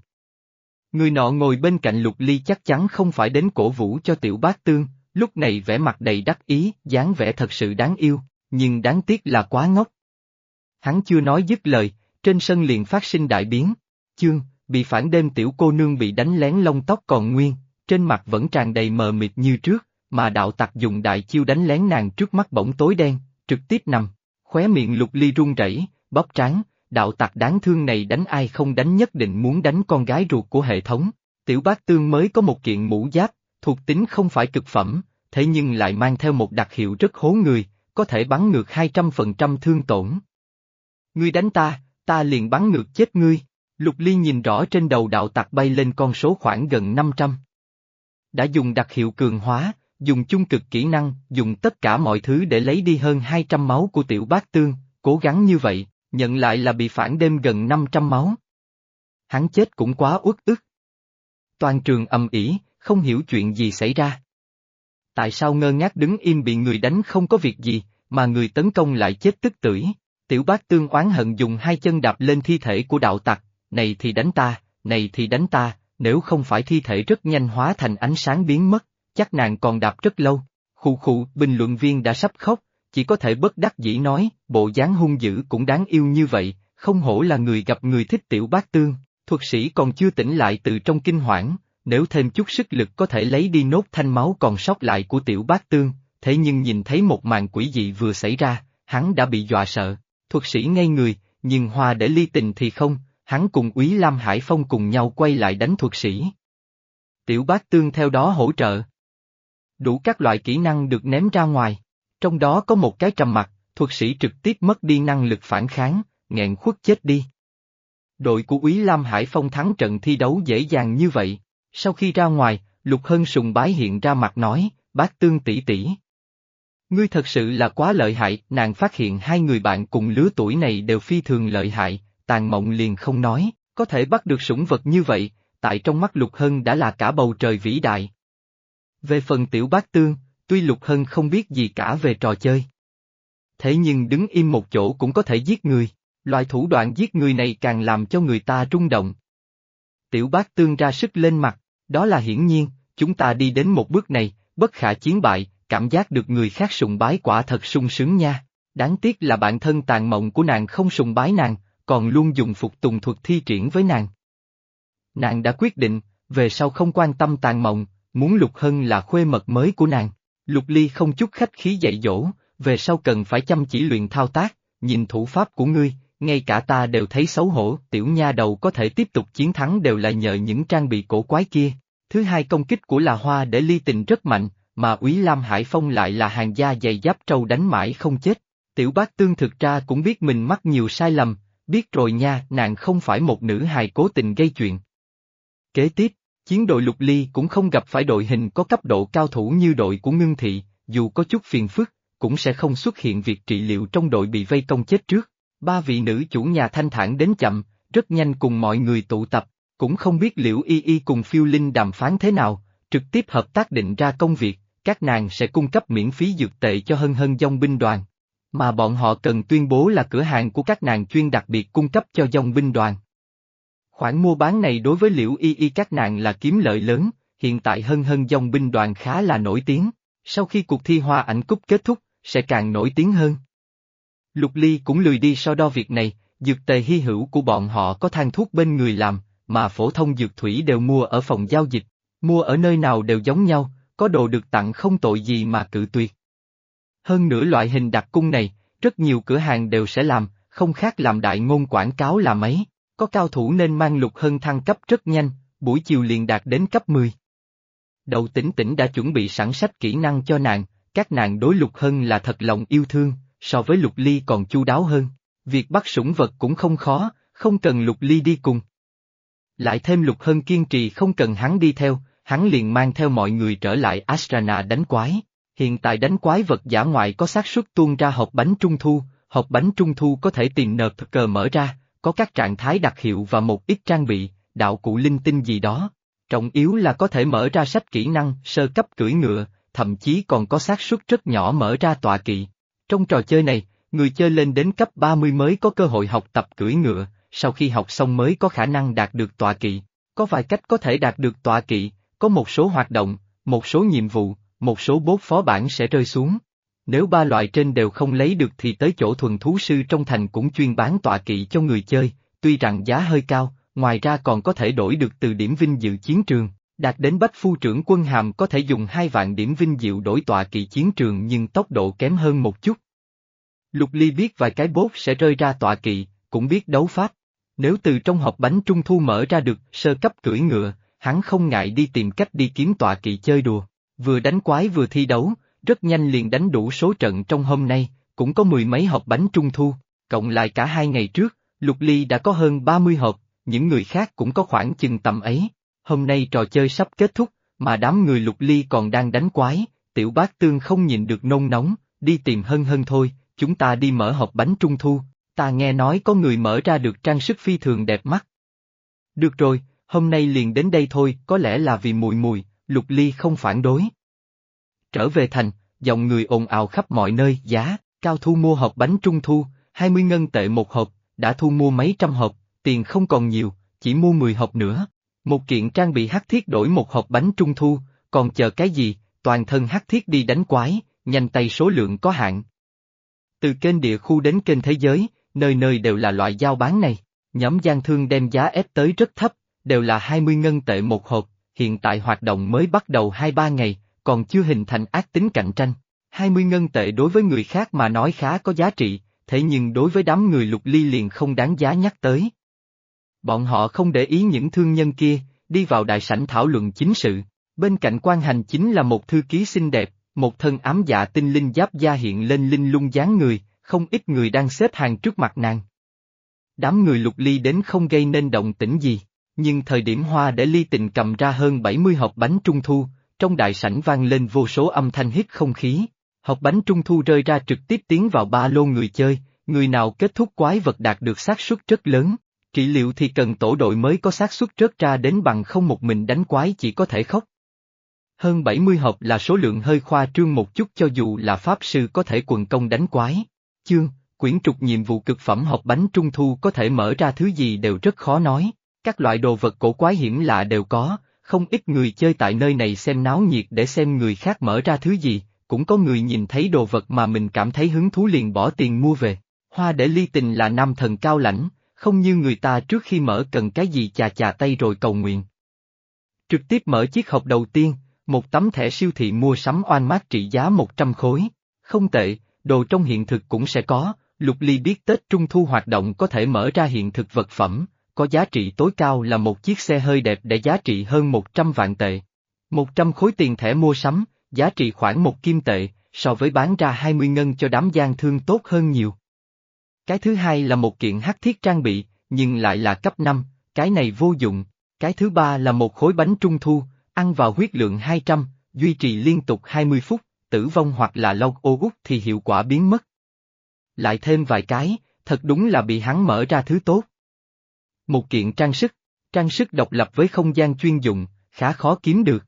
Người nọ ngồi bên cạnh lục ly chắc chắn không phải đến cổ vũ cho tiểu bát tương, lúc này vẻ mặt đầy đắc ý, dáng vẻ thật sự đáng yêu, nhưng đáng tiếc là quá ngốc. Hắn chưa nói dứt lời, trên sân liền phát sinh đại biến. Chương, bị phản đêm tiểu cô nương bị đánh lén lông tóc còn nguyên, trên mặt vẫn tràn đầy mờ mịt như trước, mà đạo tặc dùng đại chiêu đánh lén nàng trước mắt bỗng tối đen, trực tiếp nằm, khóe miệng lục ly run rẩy, bóp trán, đạo tặc đáng thương này đánh ai không đánh nhất định muốn đánh con gái ruột của hệ thống. Tiểu bác tương mới có một kiện mũ giáp, thuộc tính không phải cực phẩm, thế nhưng lại mang theo một đặc hiệu rất hố người, có thể bắn ngược 200% thương tổn. Ngươi đánh ta, ta liền bắn ngược chết ngươi. Lục Ly nhìn rõ trên đầu đạo tặc bay lên con số khoảng gần 500. Đã dùng đặc hiệu cường hóa, dùng chung cực kỹ năng, dùng tất cả mọi thứ để lấy đi hơn 200 máu của tiểu bác tương, cố gắng như vậy, nhận lại là bị phản đêm gần 500 máu. Hắn chết cũng quá uất ức. Toàn trường ầm ĩ, không hiểu chuyện gì xảy ra. Tại sao ngơ ngác đứng im bị người đánh không có việc gì, mà người tấn công lại chết tức tưởi? Tiểu bác tương oán hận dùng hai chân đạp lên thi thể của đạo tặc, này thì đánh ta, này thì đánh ta, nếu không phải thi thể rất nhanh hóa thành ánh sáng biến mất, chắc nàng còn đạp rất lâu. Khụ khụ, bình luận viên đã sắp khóc, chỉ có thể bất đắc dĩ nói, bộ dáng hung dữ cũng đáng yêu như vậy, không hổ là người gặp người thích tiểu bát tương, thuật sĩ còn chưa tỉnh lại từ trong kinh hoảng, nếu thêm chút sức lực có thể lấy đi nốt thanh máu còn sót lại của tiểu bát tương, thế nhưng nhìn thấy một màn quỷ dị vừa xảy ra, hắn đã bị dọa sợ, thuật sĩ ngay người, nhưng hoa để ly tình thì không, hắn cùng úy Lam Hải Phong cùng nhau quay lại đánh thuật sĩ. Tiểu bát tương theo đó hỗ trợ. Đủ các loại kỹ năng được ném ra ngoài, trong đó có một cái trầm mặt, thuật sĩ trực tiếp mất đi năng lực phản kháng, nghẹn khuất chết đi. Đội của úy Lam Hải Phong thắng trận thi đấu dễ dàng như vậy, sau khi ra ngoài, Lục Hân sùng bái hiện ra mặt nói, bác tương tỷ tỷ. Ngươi thật sự là quá lợi hại, nàng phát hiện hai người bạn cùng lứa tuổi này đều phi thường lợi hại, tàn mộng liền không nói, có thể bắt được sủng vật như vậy, tại trong mắt Lục Hân đã là cả bầu trời vĩ đại. Về phần tiểu bác tương, tuy Lục Hân không biết gì cả về trò chơi. Thế nhưng đứng im một chỗ cũng có thể giết người, loại thủ đoạn giết người này càng làm cho người ta rung động. Tiểu bác tương ra sức lên mặt, đó là hiển nhiên, chúng ta đi đến một bước này, bất khả chiến bại, cảm giác được người khác sùng bái quả thật sung sướng nha. Đáng tiếc là bản thân tàn mộng của nàng không sùng bái nàng, còn luôn dùng phục tùng thuật thi triển với nàng. Nàng đã quyết định, về sau không quan tâm tàn mộng, muốn Lục Hân là khuê mật mới của nàng. Lục Ly không chút khách khí dạy dỗ, về sau cần phải chăm chỉ luyện thao tác, nhìn thủ pháp của ngươi, ngay cả ta đều thấy xấu hổ, tiểu nha đầu có thể tiếp tục chiến thắng đều là nhờ những trang bị cổ quái kia. Thứ hai công kích của là hoa để ly tình rất mạnh, mà úy Lam Hải Phong lại là hàng gia dày giáp trâu đánh mãi không chết. Tiểu bác tương thực ra cũng biết mình mắc nhiều sai lầm, biết rồi nha, nàng không phải một nữ hài cố tình gây chuyện. Kế tiếp, chiến đội lục ly cũng không gặp phải đội hình có cấp độ cao thủ như đội của ngưng thị, dù có chút phiền phức, cũng sẽ không xuất hiện việc trị liệu trong đội bị vây công chết trước. Ba vị nữ chủ nhà thanh thản đến chậm, rất nhanh cùng mọi người tụ tập, cũng không biết liệu y y cùng phiêu linh đàm phán thế nào, trực tiếp hợp tác định ra công việc, các nàng sẽ cung cấp miễn phí dược tệ cho hân hân dòng binh đoàn. Mà bọn họ cần tuyên bố là cửa hàng của các nàng chuyên đặc biệt cung cấp cho dòng binh đoàn. Khoản mua bán này đối với liễu y y các nàng là kiếm lợi lớn, hiện tại hân hân dòng binh đoàn khá là nổi tiếng, sau khi cuộc thi hoa ảnh cúp kết thúc, sẽ càng nổi tiếng hơn. Lục Ly cũng lười đi so đo việc này, dược tề hy hữu của bọn họ có thang thuốc bên người làm, mà phổ thông dược thủy đều mua ở phòng giao dịch, mua ở nơi nào đều giống nhau, có đồ được tặng không tội gì mà cự tuyệt. Hơn nữa loại hình đặc cung này, rất nhiều cửa hàng đều sẽ làm, không khác làm đại ngôn quảng cáo là mấy, có cao thủ nên mang lục hân thăng cấp rất nhanh, buổi chiều liền đạt đến cấp 10. Đậu tỉnh tỉnh đã chuẩn bị sẵn sách kỹ năng cho nàng, các nàng đối lục hân là thật lòng yêu thương, so với lục ly còn chu đáo hơn. Việc bắt sủng vật cũng không khó, không cần lục ly đi cùng. Lại thêm lục hân kiên trì không cần hắn đi theo, hắn liền mang theo mọi người trở lại Ashrana đánh quái. Hiện tại đánh quái vật giả ngoại có xác suất tuôn ra hộp bánh trung thu, hộp bánh trung thu có thể tìm nợp cờ mở ra, có các trạng thái đặc hiệu và một ít trang bị, đạo cụ linh tinh gì đó. Trọng yếu là có thể mở ra sách kỹ năng, sơ cấp cưỡi ngựa, thậm chí còn có xác suất rất nhỏ mở ra tọa kỵ. Trong trò chơi này, người chơi lên đến cấp 30 mới có cơ hội học tập cưỡi ngựa, sau khi học xong mới có khả năng đạt được tọa kỵ. Có vài cách có thể đạt được tọa kỵ, có một số hoạt động, một số nhiệm vụ, một số bốt phó bản sẽ rơi xuống. Nếu ba loại trên đều không lấy được thì tới chỗ thuần thú sư trong thành cũng chuyên bán tọa kỵ cho người chơi, tuy rằng giá hơi cao, ngoài ra còn có thể đổi được từ điểm vinh dự chiến trường, đạt đến bách phu trưởng quân hàm có thể dùng hai vạn điểm vinh diệu đổi tọa kỵ chiến trường nhưng tốc độ kém hơn một chút. Lục Ly biết vài cái bốt sẽ rơi ra tọa kỵ, cũng biết đấu pháp. Nếu từ trong hộp bánh trung thu mở ra được sơ cấp cưỡi ngựa, hắn không ngại đi tìm cách đi kiếm tọa kỵ chơi đùa. Vừa đánh quái vừa thi đấu, rất nhanh liền đánh đủ số trận trong hôm nay, cũng có mười mấy hộp bánh trung thu, cộng lại cả hai ngày trước, Lục Ly đã có hơn 30 hộp, những người khác cũng có khoảng chừng tầm ấy. Hôm nay trò chơi sắp kết thúc, mà đám người Lục Ly còn đang đánh quái, tiểu bác tương không nhìn được nôn nóng, đi tìm hân hân thôi, chúng ta đi mở hộp bánh trung thu, ta nghe nói có người mở ra được trang sức phi thường đẹp mắt. Được rồi, hôm nay liền đến đây thôi, có lẽ là vì mùi mùi, Lục Ly không phản đối. Trở về thành, dòng người ồn ào khắp mọi nơi, giá, cao thu mua hộp bánh trung thu, 20 ngân tệ một hộp, đã thu mua mấy trăm hộp, tiền không còn nhiều, chỉ mua 10 hộp nữa. Một kiện trang bị hắc thiết đổi một hộp bánh trung thu, còn chờ cái gì, toàn thân hắc thiết đi đánh quái, nhanh tay số lượng có hạn. Từ kênh địa khu đến kênh thế giới, nơi nơi đều là loại giao bán này, nhóm gian thương đem giá ép tới rất thấp, đều là 20 ngân tệ một hộp, hiện tại hoạt động mới bắt đầu 2-3 ngày, còn chưa hình thành ác tính cạnh tranh. 20 ngân tệ đối với người khác mà nói khá có giá trị, thế nhưng đối với đám người lục ly liền không đáng giá nhắc tới. Bọn họ không để ý những thương nhân kia, đi vào đại sảnh thảo luận chính sự. Bên cạnh quan hành chính là một thư ký xinh đẹp, một thân ám dạ tinh linh giáp da hiện lên linh lung dáng người, không ít người đang xếp hàng trước mặt nàng. Đám người lục ly đến không gây nên động tĩnh gì, nhưng thời điểm hoa để ly tình cầm ra hơn 70 hộp bánh trung thu, trong đại sảnh vang lên vô số âm thanh hít không khí. Hộp bánh trung thu rơi ra trực tiếp tiến vào ba lô người chơi, người nào kết thúc quái vật đạt được xác suất rất lớn. Trị liệu thì cần tổ đội mới có xác suất rớt ra đến bằng không một mình đánh quái chỉ có thể khóc. Hơn 70 hộp là số lượng hơi khoa trương một chút cho dù là pháp sư có thể quần công đánh quái. Chương, quyển trục nhiệm vụ cực phẩm hộp bánh trung thu có thể mở ra thứ gì đều rất khó nói. Các loại đồ vật cổ quái hiểm lạ đều có, không ít người chơi tại nơi này xem náo nhiệt để xem người khác mở ra thứ gì, cũng có người nhìn thấy đồ vật mà mình cảm thấy hứng thú liền bỏ tiền mua về. Hoa để ly tình là nam thần cao lãnh, không như người ta trước khi mở cần cái gì chà chà tay rồi cầu nguyện. Trực tiếp mở chiếc hộp đầu tiên, một tấm thẻ siêu thị mua sắm oan mát trị giá 100 khối. Không tệ, đồ trong hiện thực cũng sẽ có, Lục Ly biết Tết Trung Thu hoạt động có thể mở ra hiện thực vật phẩm, có giá trị tối cao là một chiếc xe hơi đẹp để giá trị hơn 100 vạn tệ. 100 khối tiền thẻ mua sắm, giá trị khoảng một kim tệ, so với bán ra 20 ngân cho đám gian thương tốt hơn nhiều. Cái thứ hai là một kiện hắc thiết trang bị, nhưng lại là cấp 5, cái này vô dụng. Cái thứ ba là một khối bánh trung thu, ăn vào huyết lượng 200, duy trì liên tục 20 phút, tử vong hoặc là lâu ô út thì hiệu quả biến mất. Lại thêm vài cái, thật đúng là bị hắn mở ra thứ tốt. Một kiện trang sức, trang sức độc lập với không gian chuyên dụng, khá khó kiếm được.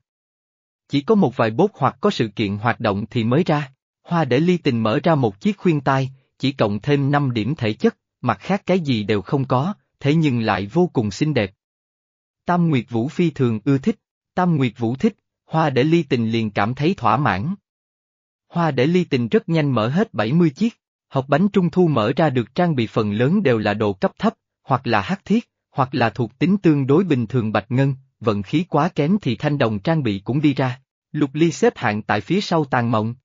Chỉ có một vài bốt hoặc có sự kiện hoạt động thì mới ra. Hoa để ly tình mở ra một chiếc khuyên tai, chỉ cộng thêm 5 điểm thể chất, mặt khác cái gì đều không có, thế nhưng lại vô cùng xinh đẹp. Tam Nguyệt Vũ phi thường ưa thích, Tam Nguyệt Vũ thích, hoa để ly tình liền cảm thấy thỏa mãn. Hoa để ly tình rất nhanh mở hết 70 chiếc, hộp bánh trung thu mở ra được trang bị phần lớn đều là đồ cấp thấp, hoặc là hắc thiết, hoặc là thuộc tính tương đối bình thường bạch ngân, vận khí quá kém thì thanh đồng trang bị cũng đi ra. Lục Ly xếp hạng tại phía sau tàn mộng.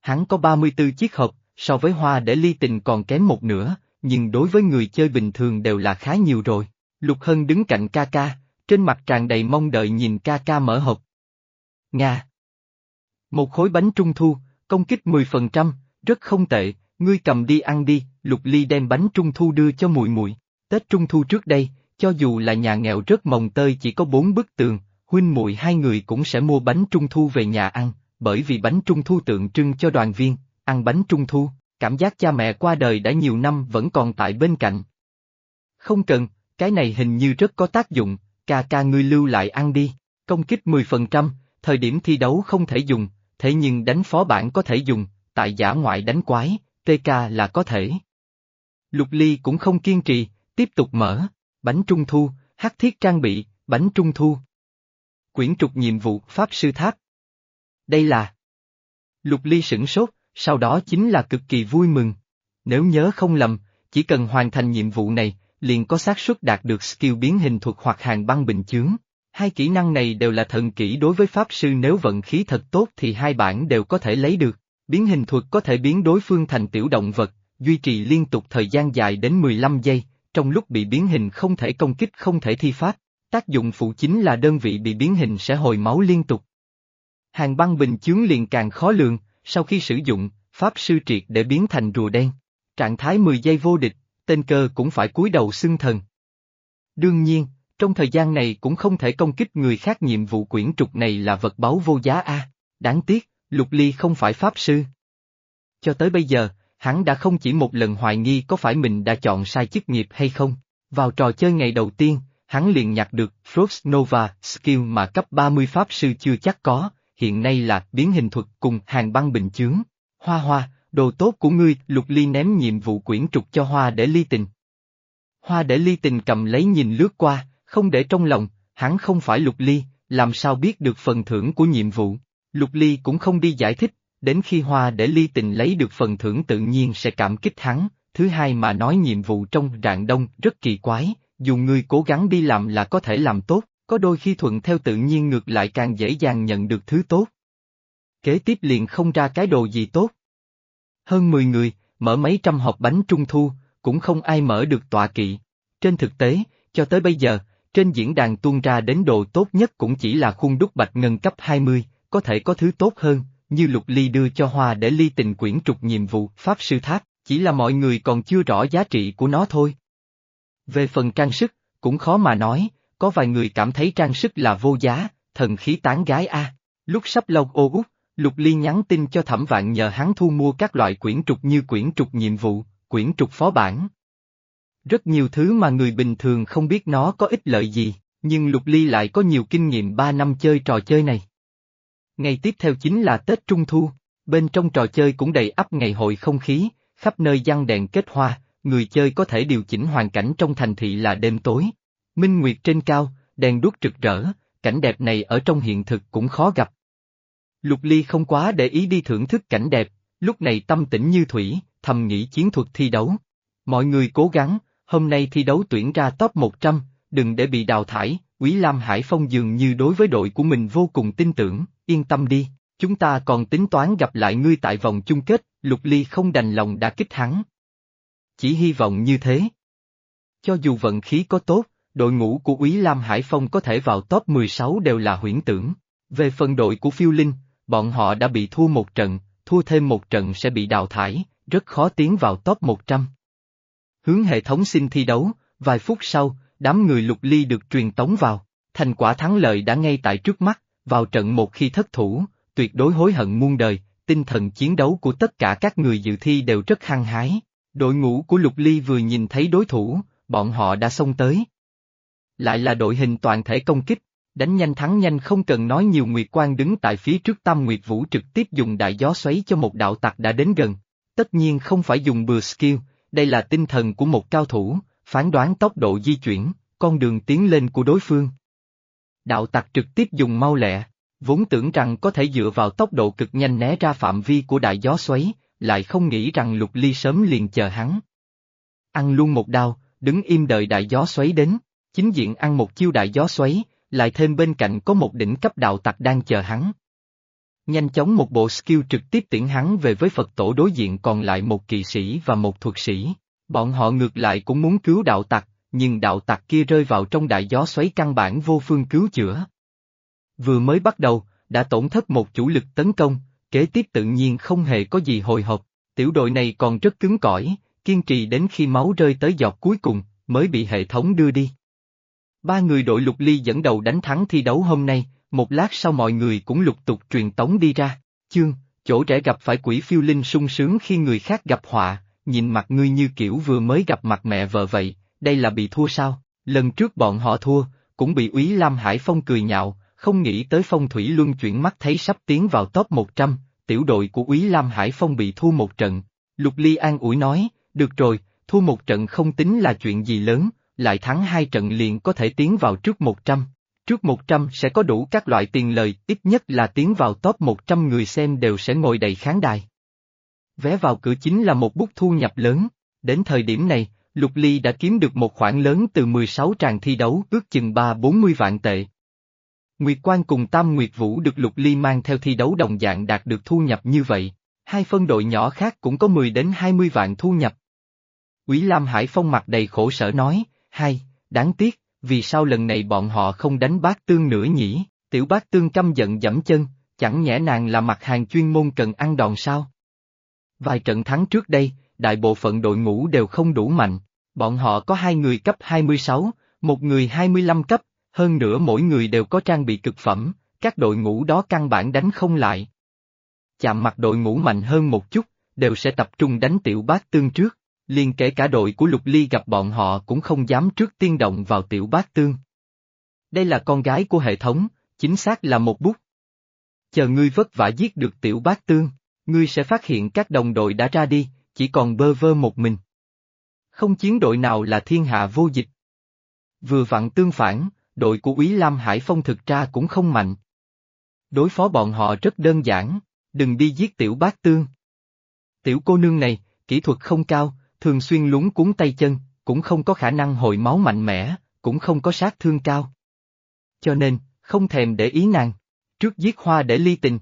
Hắn có 34 chiếc hộp, so với hoa để ly tình còn kém một nửa, nhưng đối với người chơi bình thường đều là khá nhiều rồi. Lục Hân đứng cạnh ca ca, trên mặt tràn đầy mong đợi nhìn ca ca mở hộp. Nga. Một khối bánh trung thu, công kích 10%, rất không tệ, ngươi cầm đi ăn đi, Lục Ly đem bánh trung thu đưa cho mùi mùi. Tết trung thu trước đây, cho dù là nhà nghèo rất mồng tơi chỉ có bốn bức tường, huynh muội hai người cũng sẽ mua bánh trung thu về nhà ăn, bởi vì bánh trung thu tượng trưng cho đoàn viên, ăn bánh trung thu, cảm giác cha mẹ qua đời đã nhiều năm vẫn còn tại bên cạnh. Không cần, cái này hình như rất có tác dụng, ca ca ngươi lưu lại ăn đi, công kích 10%, thời điểm thi đấu không thể dùng, thế nhưng đánh phó bản có thể dùng, tại giả ngoại đánh quái, TK là có thể. Lục Ly cũng không kiên trì, tiếp tục mở, bánh trung thu, hắc thiết trang bị, bánh trung thu. Quyển trục nhiệm vụ Pháp Sư Tháp. Đây là... Lục Ly sửng sốt, sau đó chính là cực kỳ vui mừng. Nếu nhớ không lầm, chỉ cần hoàn thành nhiệm vụ này, liền có xác suất đạt được skill biến hình thuật hoặc hàng băng bình chướng. Hai kỹ năng này đều là thần kỹ đối với Pháp Sư nếu vận khí thật tốt thì hai bản đều có thể lấy được. Biến hình thuật có thể biến đối phương thành tiểu động vật, duy trì liên tục thời gian dài đến 15 giây, trong lúc bị biến hình không thể công kích không thể thi pháp. Tác dụng phụ chính là đơn vị bị biến hình sẽ hồi máu liên tục. Hàng băng bình chướng liền càng khó lường, sau khi sử dụng, Pháp Sư triệt để biến thành rùa đen. Trạng thái 10 giây vô địch, tên cơ cũng phải cúi đầu xưng thần. Đương nhiên, trong thời gian này cũng không thể công kích người khác nhiệm vụ quyển trục này là vật báu vô giá a. Đáng tiếc, Lục Ly không phải Pháp Sư. Cho tới bây giờ, hắn đã không chỉ một lần hoài nghi có phải mình đã chọn sai chức nghiệp hay không. Vào trò chơi ngày đầu tiên, hắn liền nhặt được Frost Nova skill mà cấp 30 Pháp Sư chưa chắc có, hiện nay là biến hình thuật cùng hàng băng bình chướng. Hoa hoa, đồ tốt của ngươi, Lục Ly ném nhiệm vụ quyển trục cho Hoa để ly tình. Hoa để ly tình cầm lấy nhìn lướt qua, không để trong lòng, hắn không phải lục ly, làm sao biết được phần thưởng của nhiệm vụ. Lục ly cũng không đi giải thích, đến khi hoa để ly tình lấy được phần thưởng tự nhiên sẽ cảm kích hắn, thứ hai mà nói nhiệm vụ trong rạng đông rất kỳ quái, dù ngươi cố gắng đi làm là có thể làm tốt, có đôi khi thuận theo tự nhiên ngược lại càng dễ dàng nhận được thứ tốt. Kế tiếp liền không ra cái đồ gì tốt. Hơn 10 người, mở mấy trăm hộp bánh trung thu, cũng không ai mở được tọa kỵ. Trên thực tế, cho tới bây giờ, trên diễn đàn tuôn ra đến đồ tốt nhất cũng chỉ là khuôn đúc bạch ngân cấp 20, có thể có thứ tốt hơn, như lục ly đưa cho hoa để ly tình quyển trục nhiệm vụ Pháp Sư Tháp, chỉ là mọi người còn chưa rõ giá trị của nó thôi. Về phần trang sức, cũng khó mà nói, có vài người cảm thấy trang sức là vô giá, thần khí tán gái a. Lúc sắp lâu ô út, Lục Ly nhắn tin cho thẩm vạn nhờ hắn thu mua các loại quyển trục như quyển trục nhiệm vụ, quyển trục phó bản. Rất nhiều thứ mà người bình thường không biết nó có ích lợi gì, nhưng Lục Ly lại có nhiều kinh nghiệm 3 năm chơi trò chơi này. Ngày tiếp theo chính là Tết Trung Thu, bên trong trò chơi cũng đầy ắp ngày hội không khí, khắp nơi giăng đèn kết hoa, người chơi có thể điều chỉnh hoàn cảnh trong thành thị là đêm tối. Minh Nguyệt trên cao, đèn đuốc rực rỡ, cảnh đẹp này ở trong hiện thực cũng khó gặp. Lục Ly không quá để ý đi thưởng thức cảnh đẹp, lúc này tâm tĩnh như thủy, thầm nghĩ chiến thuật thi đấu. Mọi người cố gắng, hôm nay thi đấu tuyển ra top 100, đừng để bị đào thải, Quý Lam Hải Phong dường như đối với đội của mình vô cùng tin tưởng, yên tâm đi, chúng ta còn tính toán gặp lại ngươi tại vòng chung kết, Lục Ly không đành lòng đã kích hắn. Chỉ hy vọng như thế. Cho dù vận khí có tốt, đội ngũ của Úy Lam Hải Phong có thể vào top 16 đều là huyễn tưởng. Về phần đội của Phiêu Linh, bọn họ đã bị thua một trận, thua thêm một trận sẽ bị đào thải, rất khó tiến vào top 100. Hướng hệ thống xin thi đấu, vài phút sau, đám người lục ly được truyền tống vào, thành quả thắng lợi đã ngay tại trước mắt, vào trận một khi thất thủ, tuyệt đối hối hận muôn đời, tinh thần chiến đấu của tất cả các người dự thi đều rất hăng hái. Đội ngũ của Lục Ly vừa nhìn thấy đối thủ, bọn họ đã xông tới. Lại là đội hình toàn thể công kích, đánh nhanh thắng nhanh không cần nói nhiều Nguyệt Quang đứng tại phía trước Tam Nguyệt Vũ trực tiếp dùng đại gió xoáy cho một đạo tặc đã đến gần. Tất nhiên không phải dùng bừa skill, đây là tinh thần của một cao thủ, phán đoán tốc độ di chuyển, con đường tiến lên của đối phương. Đạo tặc trực tiếp dùng mau lẹ, vốn tưởng rằng có thể dựa vào tốc độ cực nhanh né ra phạm vi của đại gió xoáy, lại không nghĩ rằng lục ly sớm liền chờ hắn. Ăn luôn một đao, đứng im đợi đại gió xoáy đến, chính diện ăn một chiêu đại gió xoáy, lại thêm bên cạnh có một đỉnh cấp đạo tặc đang chờ hắn. Nhanh chóng một bộ skill trực tiếp tiễn hắn về với Phật tổ đối diện còn lại một kỵ sĩ và một thuật sĩ. Bọn họ ngược lại cũng muốn cứu đạo tặc, nhưng đạo tặc kia rơi vào trong đại gió xoáy căn bản vô phương cứu chữa. Vừa mới bắt đầu, đã tổn thất một chủ lực tấn công, kế tiếp tự nhiên không hề có gì hồi hộp, tiểu đội này còn rất cứng cỏi, kiên trì đến khi máu rơi tới giọt cuối cùng, mới bị hệ thống đưa đi. Ba người đội lục ly dẫn đầu đánh thắng thi đấu hôm nay, một lát sau mọi người cũng lục tục truyền tống đi ra. Chương, chỗ trẻ gặp phải quỷ phiêu linh sung sướng khi người khác gặp họa, nhìn mặt ngươi như kiểu vừa mới gặp mặt mẹ vợ vậy, đây là bị thua sao? Lần trước bọn họ thua, cũng bị úy Lam Hải Phong cười nhạo, không nghĩ tới phong thủy luân chuyển mắt thấy sắp tiến vào top 100, tiểu đội của úy Lam Hải Phong bị thua một trận. Lục Ly an ủi nói, được rồi, thua một trận không tính là chuyện gì lớn, lại thắng hai trận liền có thể tiến vào trước 100. Trước 100 sẽ có đủ các loại tiền lời, ít nhất là tiến vào top 100 người xem đều sẽ ngồi đầy khán đài. Vé vào cửa chính là một bút thu nhập lớn, đến thời điểm này, Lục Ly đã kiếm được một khoản lớn từ 16 tràng thi đấu ước chừng 3-40 vạn tệ. Nguyệt Quan cùng Tam Nguyệt Vũ được Lục Ly mang theo thi đấu đồng dạng đạt được thu nhập như vậy, hai phân đội nhỏ khác cũng có 10 đến 20 vạn thu nhập. Quý Lam Hải Phong mặt đầy khổ sở nói, hai, đáng tiếc, vì sao lần này bọn họ không đánh bát tương nữa nhỉ, tiểu bát tương căm giận dẫm chân, chẳng nhẽ nàng là mặt hàng chuyên môn cần ăn đòn sao? Vài trận thắng trước đây, đại bộ phận đội ngũ đều không đủ mạnh, bọn họ có hai người cấp 26, một người 25 cấp, hơn nữa mỗi người đều có trang bị cực phẩm, các đội ngũ đó căn bản đánh không lại. Chạm mặt đội ngũ mạnh hơn một chút, đều sẽ tập trung đánh tiểu bát tương trước liền kể cả đội của Lục Ly gặp bọn họ cũng không dám trước tiên động vào tiểu bát tương. Đây là con gái của hệ thống, chính xác là một bút. Chờ ngươi vất vả giết được tiểu bát tương, ngươi sẽ phát hiện các đồng đội đã ra đi, chỉ còn bơ vơ một mình. Không chiến đội nào là thiên hạ vô dịch. Vừa vặn tương phản, đội của Úy Lam Hải Phong thực ra cũng không mạnh. Đối phó bọn họ rất đơn giản, đừng đi giết tiểu bác tương. Tiểu cô nương này, kỹ thuật không cao, thường xuyên lúng cuốn tay chân, cũng không có khả năng hồi máu mạnh mẽ, cũng không có sát thương cao. Cho nên, không thèm để ý nàng. Trước giết hoa để ly tình.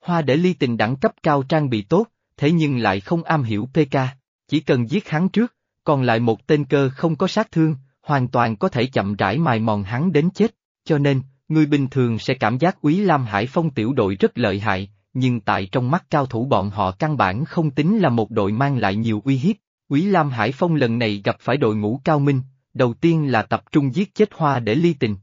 Hoa để ly tình đẳng cấp cao trang bị tốt, thế nhưng lại không am hiểu PK, chỉ cần giết hắn trước, còn lại một tên cơ không có sát thương, hoàn toàn có thể chậm rãi mài mòn hắn đến chết, cho nên, người bình thường sẽ cảm giác Úy Lam Hải Phong tiểu đội rất lợi hại, nhưng tại trong mắt cao thủ bọn họ căn bản không tính là một đội mang lại nhiều uy hiếp. Úy Lam Hải Phong lần này gặp phải đội ngũ cao minh, đầu tiên là tập trung giết chết hoa để ly tình.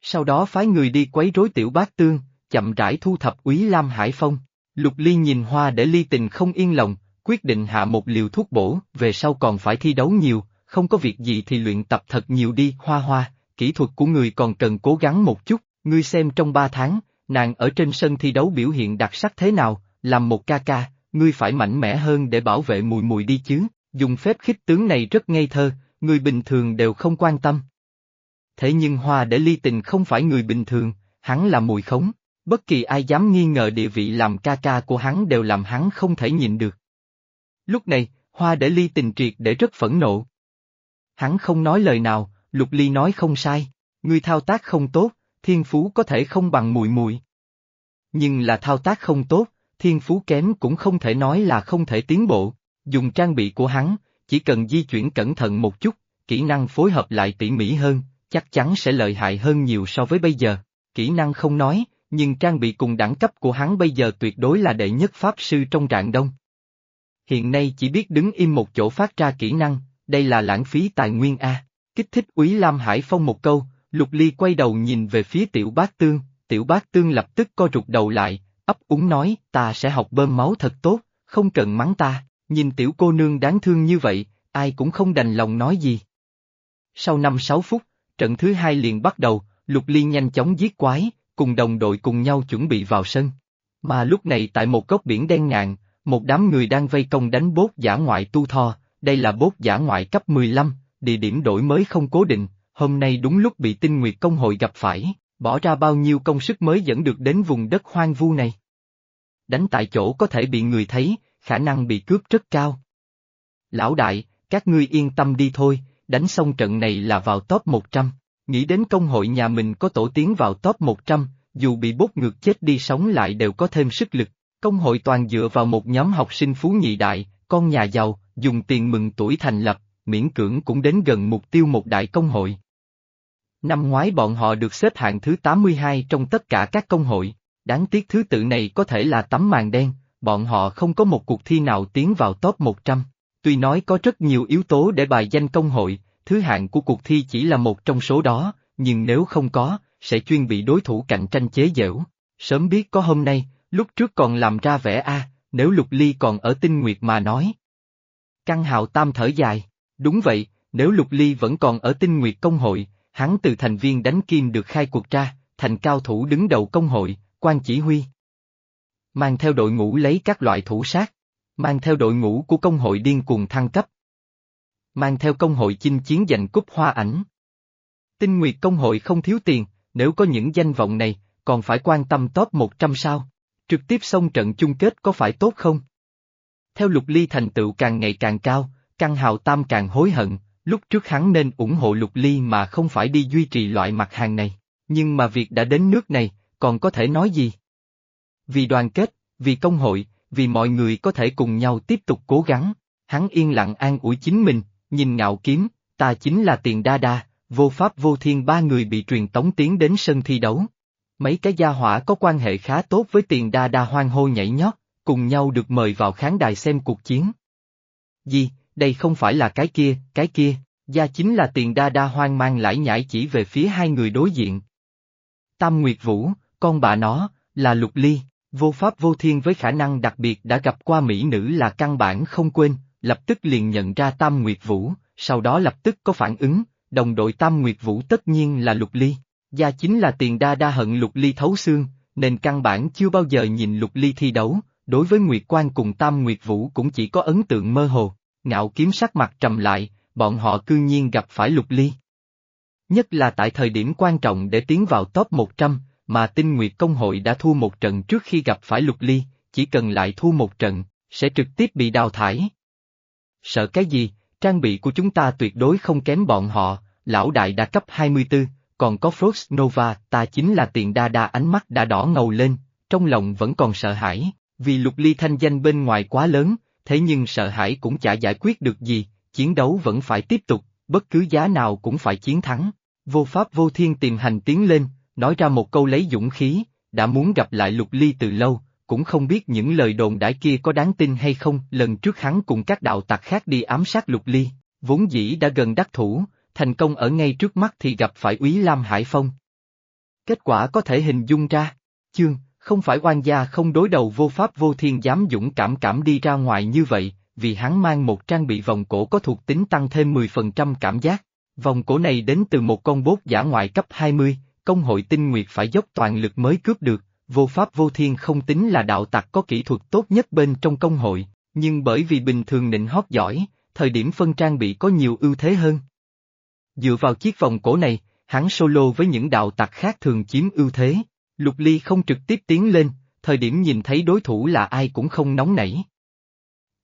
Sau đó phái người đi quấy rối tiểu bát tương, chậm rãi thu thập Úy Lam Hải Phong. Lục Ly nhìn hoa để ly tình không yên lòng, quyết định hạ một liều thuốc bổ, về sau còn phải thi đấu nhiều, không có việc gì thì luyện tập thật nhiều đi, hoa hoa, kỹ thuật của người còn cần cố gắng một chút, ngươi xem trong ba tháng, nàng ở trên sân thi đấu biểu hiện đặc sắc thế nào, làm một ca ca, ngươi phải mạnh mẽ hơn để bảo vệ mùi mùi đi chứ, dùng phép khích tướng này rất ngây thơ, người bình thường đều không quan tâm. Thế nhưng hoa để ly tình không phải người bình thường, hắn là mùi khống, bất kỳ ai dám nghi ngờ địa vị làm ca ca của hắn đều làm hắn không thể nhìn được. Lúc này, hoa để ly tình triệt để rất phẫn nộ. Hắn không nói lời nào, lục ly nói không sai, ngươi thao tác không tốt, thiên phú có thể không bằng mùi mùi. Nhưng là thao tác không tốt, thiên phú kém cũng không thể nói là không thể tiến bộ, dùng trang bị của hắn, chỉ cần di chuyển cẩn thận một chút, kỹ năng phối hợp lại tỉ mỉ hơn, chắc chắn sẽ lợi hại hơn nhiều so với bây giờ. Kỹ năng không nói, nhưng trang bị cùng đẳng cấp của hắn bây giờ tuyệt đối là đệ nhất pháp sư trong rạng đông. Hiện nay chỉ biết đứng im một chỗ phát ra kỹ năng, đây là lãng phí tài nguyên A. Kích thích Úy Lam Hải Phong một câu, Lục Ly quay đầu nhìn về phía tiểu bác tương, tiểu bác tương lập tức co rụt đầu lại, ấp úng nói, ta sẽ học bơm máu thật tốt, không cần mắng ta, nhìn tiểu cô nương đáng thương như vậy, ai cũng không đành lòng nói gì. Sau 5-6 phút, trận thứ hai liền bắt đầu, Lục Ly nhanh chóng giết quái, cùng đồng đội cùng nhau chuẩn bị vào sân. Mà lúc này tại một góc biển đen ngạn, một đám người đang vây công đánh bốt giả ngoại tu thò, đây là bốt giả ngoại cấp 15, địa điểm đổi mới không cố định, hôm nay đúng lúc bị tinh nguyệt công hội gặp phải, bỏ ra bao nhiêu công sức mới dẫn được đến vùng đất hoang vu này. Đánh tại chỗ có thể bị người thấy, khả năng bị cướp rất cao. Lão đại, các ngươi yên tâm đi thôi, đánh xong trận này là vào top 100. Nghĩ đến công hội nhà mình có tổ tiến vào top 100, dù bị bốt ngược chết đi sống lại đều có thêm sức lực. Công hội toàn dựa vào một nhóm học sinh phú nhị đại, con nhà giàu, dùng tiền mừng tuổi thành lập, miễn cưỡng cũng đến gần mục tiêu một đại công hội. Năm ngoái bọn họ được xếp hạng thứ 82 trong tất cả các công hội, đáng tiếc thứ tự này có thể là tấm màn đen, bọn họ không có một cuộc thi nào tiến vào top 100. Tuy nói có rất nhiều yếu tố để bài danh công hội, thứ hạng của cuộc thi chỉ là một trong số đó, nhưng nếu không có, sẽ chuyên bị đối thủ cạnh tranh chế giễu. Sớm biết có hôm nay, lúc trước còn làm ra vẻ a, nếu Lục Ly còn ở tinh nguyệt mà nói. căn hào tam thở dài, đúng vậy, nếu Lục Ly vẫn còn ở tinh nguyệt công hội, hắn từ thành viên đánh kim được khai cuộc ra, thành cao thủ đứng đầu công hội, quan chỉ huy. Mang theo đội ngũ lấy các loại thủ sát, mang theo đội ngũ của công hội điên cuồng thăng cấp. Mang theo công hội chinh chiến giành cúp hoa ảnh. Tinh Nguyệt công hội không thiếu tiền, nếu có những danh vọng này, còn phải quan tâm top 100 sao? Trực tiếp xông trận chung kết có phải tốt không? Theo Lục Ly thành tựu càng ngày càng cao, Căng Hào Tam càng hối hận, lúc trước hắn nên ủng hộ Lục Ly mà không phải đi duy trì loại mặt hàng này, nhưng mà việc đã đến nước này, còn có thể nói gì? Vì đoàn kết, vì công hội, vì mọi người có thể cùng nhau tiếp tục cố gắng, hắn yên lặng an ủi chính mình, nhìn ngạo kiếm, ta chính là tiền đa đa, vô pháp vô thiên ba người bị truyền tống tiến đến sân thi đấu. Mấy cái gia hỏa có quan hệ khá tốt với tiền đa đa hoang hô nhảy nhót, cùng nhau được mời vào khán đài xem cuộc chiến. Gì, đây không phải là cái kia, cái kia, gia chính là tiền đa đa hoang mang lãi nhãi chỉ về phía hai người đối diện. Tam Nguyệt Vũ, con bà nó, là Lục Ly, vô pháp vô thiên với khả năng đặc biệt đã gặp qua mỹ nữ là căn bản không quên, lập tức liền nhận ra Tam Nguyệt Vũ, sau đó lập tức có phản ứng, đồng đội Tam Nguyệt Vũ tất nhiên là Lục Ly. Gia chính là tiền đa đa hận Lục Ly thấu xương, nên căn bản chưa bao giờ nhìn Lục Ly thi đấu, đối với Nguyệt Quan cùng Tam Nguyệt Vũ cũng chỉ có ấn tượng mơ hồ. ngạo kiếm sắc mặt trầm lại, bọn họ cư nhiên gặp phải lục ly. Nhất là tại thời điểm quan trọng để tiến vào top 100, mà tinh nguyệt công hội đã thua một trận trước khi gặp phải lục ly, chỉ cần lại thua một trận, sẽ trực tiếp bị đào thải. Sợ cái gì, trang bị của chúng ta tuyệt đối không kém bọn họ, lão đại đã cấp 24, còn có Frost Nova, ta chính là tiền đa đa ánh mắt đã đỏ ngầu lên, trong lòng vẫn còn sợ hãi, vì lục ly thanh danh bên ngoài quá lớn, thế nhưng sợ hãi cũng chả giải quyết được gì, chiến đấu vẫn phải tiếp tục, bất cứ giá nào cũng phải chiến thắng. Vô pháp vô thiên tìm hành tiến lên, nói ra một câu lấy dũng khí, đã muốn gặp lại lục ly từ lâu, cũng không biết những lời đồn đãi kia có đáng tin hay không, lần trước hắn cùng các đạo tặc khác đi ám sát lục ly, vốn dĩ đã gần đắc thủ, thành công ở ngay trước mắt thì gặp phải úy Lam Hải Phong. Kết quả có thể hình dung ra, chương, không phải oan gia không đối đầu vô pháp vô thiên dám dũng cảm cảm đi ra ngoài như vậy, vì hắn mang một trang bị vòng cổ có thuộc tính tăng thêm 10% cảm giác. Vòng cổ này đến từ một con bốt giả ngoại cấp 20, công hội tinh nguyệt phải dốc toàn lực mới cướp được, vô pháp vô thiên không tính là đạo tặc có kỹ thuật tốt nhất bên trong công hội, nhưng bởi vì bình thường nịnh hót giỏi, thời điểm phân trang bị có nhiều ưu thế hơn. Dựa vào chiếc vòng cổ này, hắn solo với những đạo tặc khác thường chiếm ưu thế. Lục Ly không trực tiếp tiến lên, thời điểm nhìn thấy đối thủ là ai cũng không nóng nảy.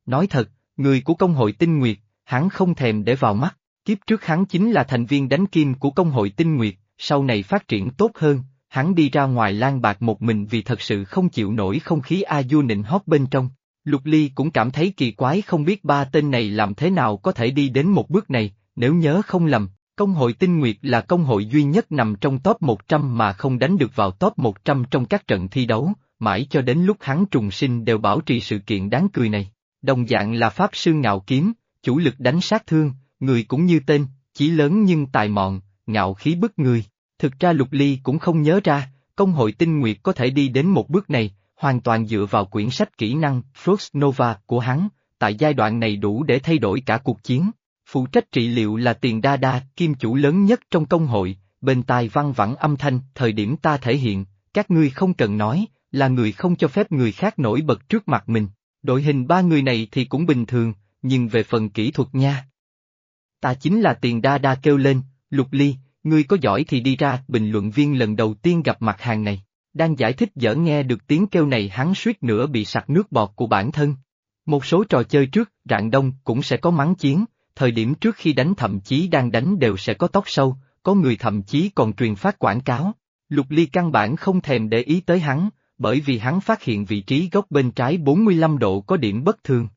Nói thật, người của công hội tinh nguyệt, hắn không thèm để vào mắt, kiếp trước hắn chính là thành viên đánh kim của công hội tinh nguyệt, sau này phát triển tốt hơn, hắn đi ra ngoài lan bạc một mình vì thật sự không chịu nổi không khí A Du nịnh hót bên trong. Lục Ly cũng cảm thấy kỳ quái không biết ba tên này làm thế nào có thể đi đến một bước này, nếu nhớ không lầm, Công hội Tinh Nguyệt là công hội duy nhất nằm trong top 100 mà không đánh được vào top 100 trong các trận thi đấu, mãi cho đến lúc hắn trùng sinh đều bảo trì sự kiện đáng cười này. Đồng dạng là Pháp Sư Ngạo Kiếm, chủ lực đánh sát thương, người cũng như tên, chỉ lớn nhưng tài mọn, ngạo khí bức người. Thực ra Lục Ly cũng không nhớ ra, công hội Tinh Nguyệt có thể đi đến một bước này, hoàn toàn dựa vào quyển sách kỹ năng Frost Nova của hắn, tại giai đoạn này đủ để thay đổi cả cuộc chiến. Phụ trách trị liệu là tiền đa đa, kim chủ lớn nhất trong công hội, bên tai văng vẳng âm thanh, thời điểm ta thể hiện, các ngươi không cần nói, là người không cho phép người khác nổi bật trước mặt mình. Đội hình ba người này thì cũng bình thường, nhưng về phần kỹ thuật nha. Ta chính là tiền đa đa kêu lên, lục ly, ngươi có giỏi thì đi ra, bình luận viên lần đầu tiên gặp mặt hàng này. Đang giải thích dở nghe được tiếng kêu này hắn suýt nữa bị sặc nước bọt của bản thân. Một số trò chơi trước, rạng đông cũng sẽ có mắng chiến, thời điểm trước khi đánh thậm chí đang đánh đều sẽ có tóc sâu, có người thậm chí còn truyền phát quảng cáo. Lục Ly căn bản không thèm để ý tới hắn, bởi vì hắn phát hiện vị trí góc bên trái 45 độ có điểm bất thường.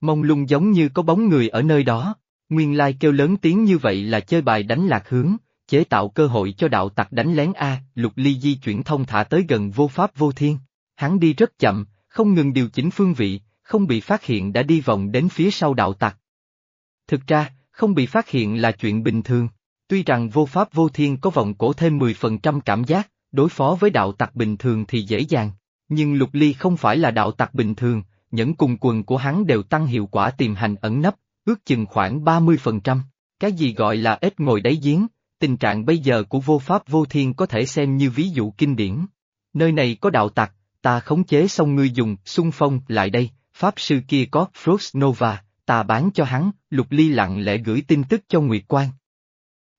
Mông lung giống như có bóng người ở nơi đó, nguyên lai kêu lớn tiếng như vậy là chơi bài đánh lạc hướng, chế tạo cơ hội cho đạo tặc đánh lén A, Lục Ly di chuyển thông thả tới gần vô pháp vô thiên. Hắn đi rất chậm, không ngừng điều chỉnh phương vị, không bị phát hiện đã đi vòng đến phía sau đạo tặc. Thực ra, không bị phát hiện là chuyện bình thường. Tuy rằng vô pháp vô thiên có vòng cổ thêm 10% cảm giác, đối phó với đạo tặc bình thường thì dễ dàng. Nhưng lục ly không phải là đạo tặc bình thường, những cùng quần của hắn đều tăng hiệu quả tìm hành ẩn nấp, ước chừng khoảng 30%. Cái gì gọi là ít ngồi đáy giếng, tình trạng bây giờ của vô pháp vô thiên có thể xem như ví dụ kinh điển. Nơi này có đạo tặc, ta khống chế xong ngươi dùng, xung phong lại đây, pháp sư kia có Frost Nova, ta bán cho hắn, Lục Ly lặng lẽ gửi tin tức cho Nguyệt Quan.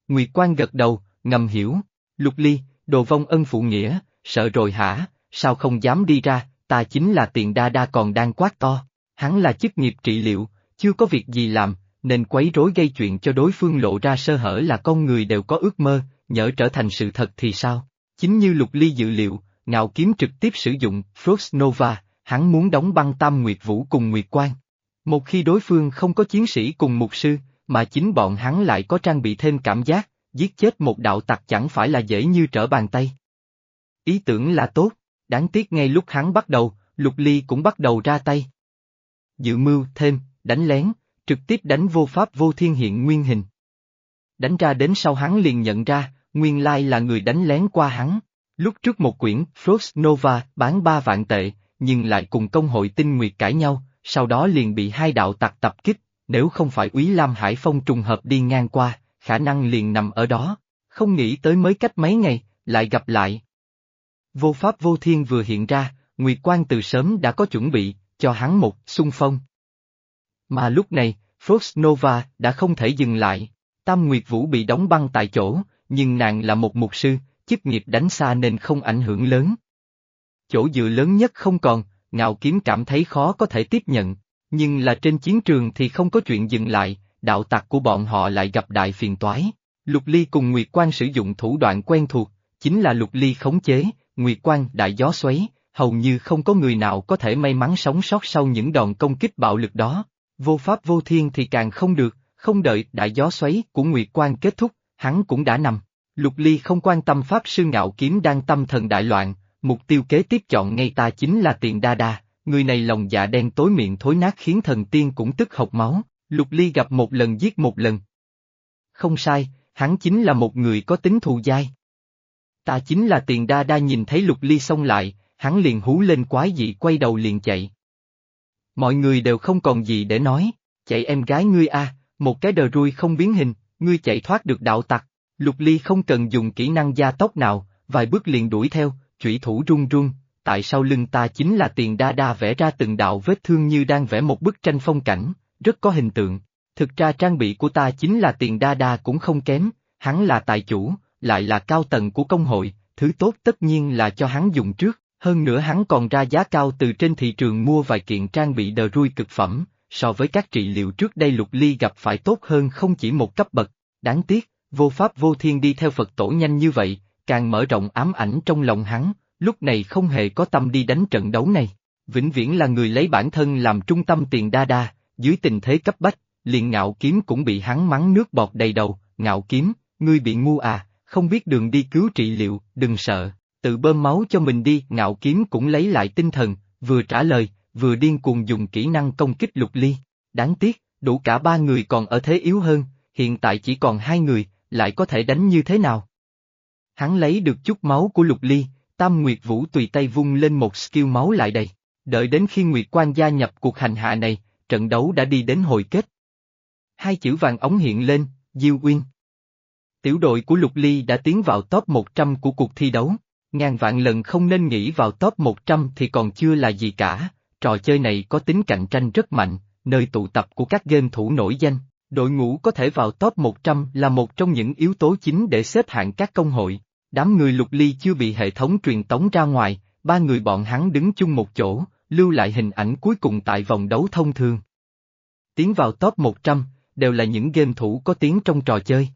Nguyệt Quan gật đầu, ngầm hiểu, Lục Ly, đồ vong ân phụ nghĩa, sợ rồi hả, sao không dám đi ra, ta chính là tiền đa đa còn đang quát to, hắn là chức nghiệp trị liệu, chưa có việc gì làm, nên quấy rối gây chuyện cho đối phương lộ ra sơ hở là con người đều có ước mơ, nhỡ trở thành sự thật thì sao? Chính như Lục Ly dự liệu, ngạo kiếm trực tiếp sử dụng Frost Nova, hắn muốn đóng băng tam nguyệt vũ cùng nguyệt quan, một khi đối phương không có chiến sĩ cùng mục sư, mà chính bọn hắn lại có trang bị thêm cảm giác, giết chết một đạo tặc chẳng phải là dễ như trở bàn tay. Ý tưởng là tốt, đáng tiếc ngay lúc hắn bắt đầu, Lục Ly cũng bắt đầu ra tay. Dự mưu thêm, đánh lén, trực tiếp đánh vô pháp vô thiên hiện nguyên hình. Đánh ra đến sau hắn liền nhận ra, nguyên lai là người đánh lén qua hắn. Lúc trước một quyển Frost Nova bán ba vạn tệ, nhưng lại cùng công hội tinh nguyệt cãi nhau, sau đó liền bị hai đạo tặc tập kích, nếu không phải úy Lam Hải Phong trùng hợp đi ngang qua, khả năng liền nằm ở đó, không nghĩ tới mới cách mấy ngày, lại gặp lại. Vô pháp vô thiên vừa hiện ra, Nguyệt Quan từ sớm đã có chuẩn bị, cho hắn một xung phong. Mà lúc này, Frost Nova đã không thể dừng lại. Tam Nguyệt Vũ bị đóng băng tại chỗ, nhưng nàng là một mục sư, chức nghiệp đánh xa nên không ảnh hưởng lớn. Chỗ dựa lớn nhất không còn, ngạo kiếm cảm thấy khó có thể tiếp nhận, nhưng là trên chiến trường thì không có chuyện dừng lại, đạo tặc của bọn họ lại gặp đại phiền toái. Lục Ly cùng Nguyệt Quan sử dụng thủ đoạn quen thuộc, chính là Lục Ly khống chế, Nguyệt Quan đại gió xoáy, hầu như không có người nào có thể may mắn sống sót sau những đòn công kích bạo lực đó. Vô pháp vô thiên thì càng không được, không đợi đại gió xoáy của Nguyệt Quan kết thúc, hắn cũng đã nằm. Lục Ly không quan tâm Pháp Sư Ngạo Kiếm đang tâm thần đại loạn, mục tiêu kế tiếp chọn ngay ta chính là tiền đa đa, người này lòng dạ đen tối miệng thối nát khiến thần tiên cũng tức học máu, Lục Ly gặp một lần giết một lần. Không sai, hắn chính là một người có tính thù dai. Ta chính là tiền đa đa nhìn thấy Lục Ly xông lại, hắn liền hú lên quái dị quay đầu liền chạy. Mọi người đều không còn gì để nói, chạy em gái ngươi a, một cái đờ rui không biến hình, ngươi chạy thoát được đạo tặc. Lục Ly không cần dùng kỹ năng gia tốc nào, vài bước liền đuổi theo, chủy thủ run run, tại sao lưng ta chính là tiền đa đa vẽ ra từng đạo vết thương như đang vẽ một bức tranh phong cảnh, rất có hình tượng. Thực ra trang bị của ta chính là tiền đa đa cũng không kém, hắn là tài chủ, lại là cao tầng của công hội, thứ tốt tất nhiên là cho hắn dùng trước, hơn nữa hắn còn ra giá cao từ trên thị trường mua vài kiện trang bị đờ rui cực phẩm, so với các trị liệu trước đây lục ly gặp phải tốt hơn không chỉ một cấp bậc, đáng tiếc, vô pháp vô thiên đi theo Phật tổ nhanh như vậy, càng mở rộng ám ảnh trong lòng hắn, lúc này không hề có tâm đi đánh trận đấu này. Vĩnh viễn là người lấy bản thân làm trung tâm tiền đa đa, dưới tình thế cấp bách, liền ngạo kiếm cũng bị hắn mắng nước bọt đầy đầu, ngạo kiếm, ngươi bị ngu à, không biết đường đi cứu trị liệu, đừng sợ, tự bơm máu cho mình đi, ngạo kiếm cũng lấy lại tinh thần, vừa trả lời, vừa điên cuồng dùng kỹ năng công kích lục ly. Đáng tiếc, đủ cả ba người còn ở thế yếu hơn, hiện tại chỉ còn hai người, lại có thể đánh như thế nào? Hắn lấy được chút máu của lục ly, Tam Nguyệt Vũ tùy tay vung lên một skill máu lại đây. Đợi đến khi Nguyệt Quan gia nhập cuộc hành hạ này, trận đấu đã đi đến hồi kết. Hai chữ vàng ống hiện lên, Diêu Uyên. Tiểu đội của Lục Ly đã tiến vào top 100 của cuộc thi đấu. Ngàn vạn lần không nên nghĩ vào top 100 thì còn chưa là gì cả, trò chơi này có tính cạnh tranh rất mạnh, nơi tụ tập của các game thủ nổi danh. Đội ngũ có thể vào top 100 là một trong những yếu tố chính để xếp hạng các công hội. Đám người lục ly chưa bị hệ thống truyền tống ra ngoài, ba người bọn hắn đứng chung một chỗ, lưu lại hình ảnh cuối cùng tại vòng đấu thông thường. Tiến vào top 100, đều là những game thủ có tiếng trong trò chơi.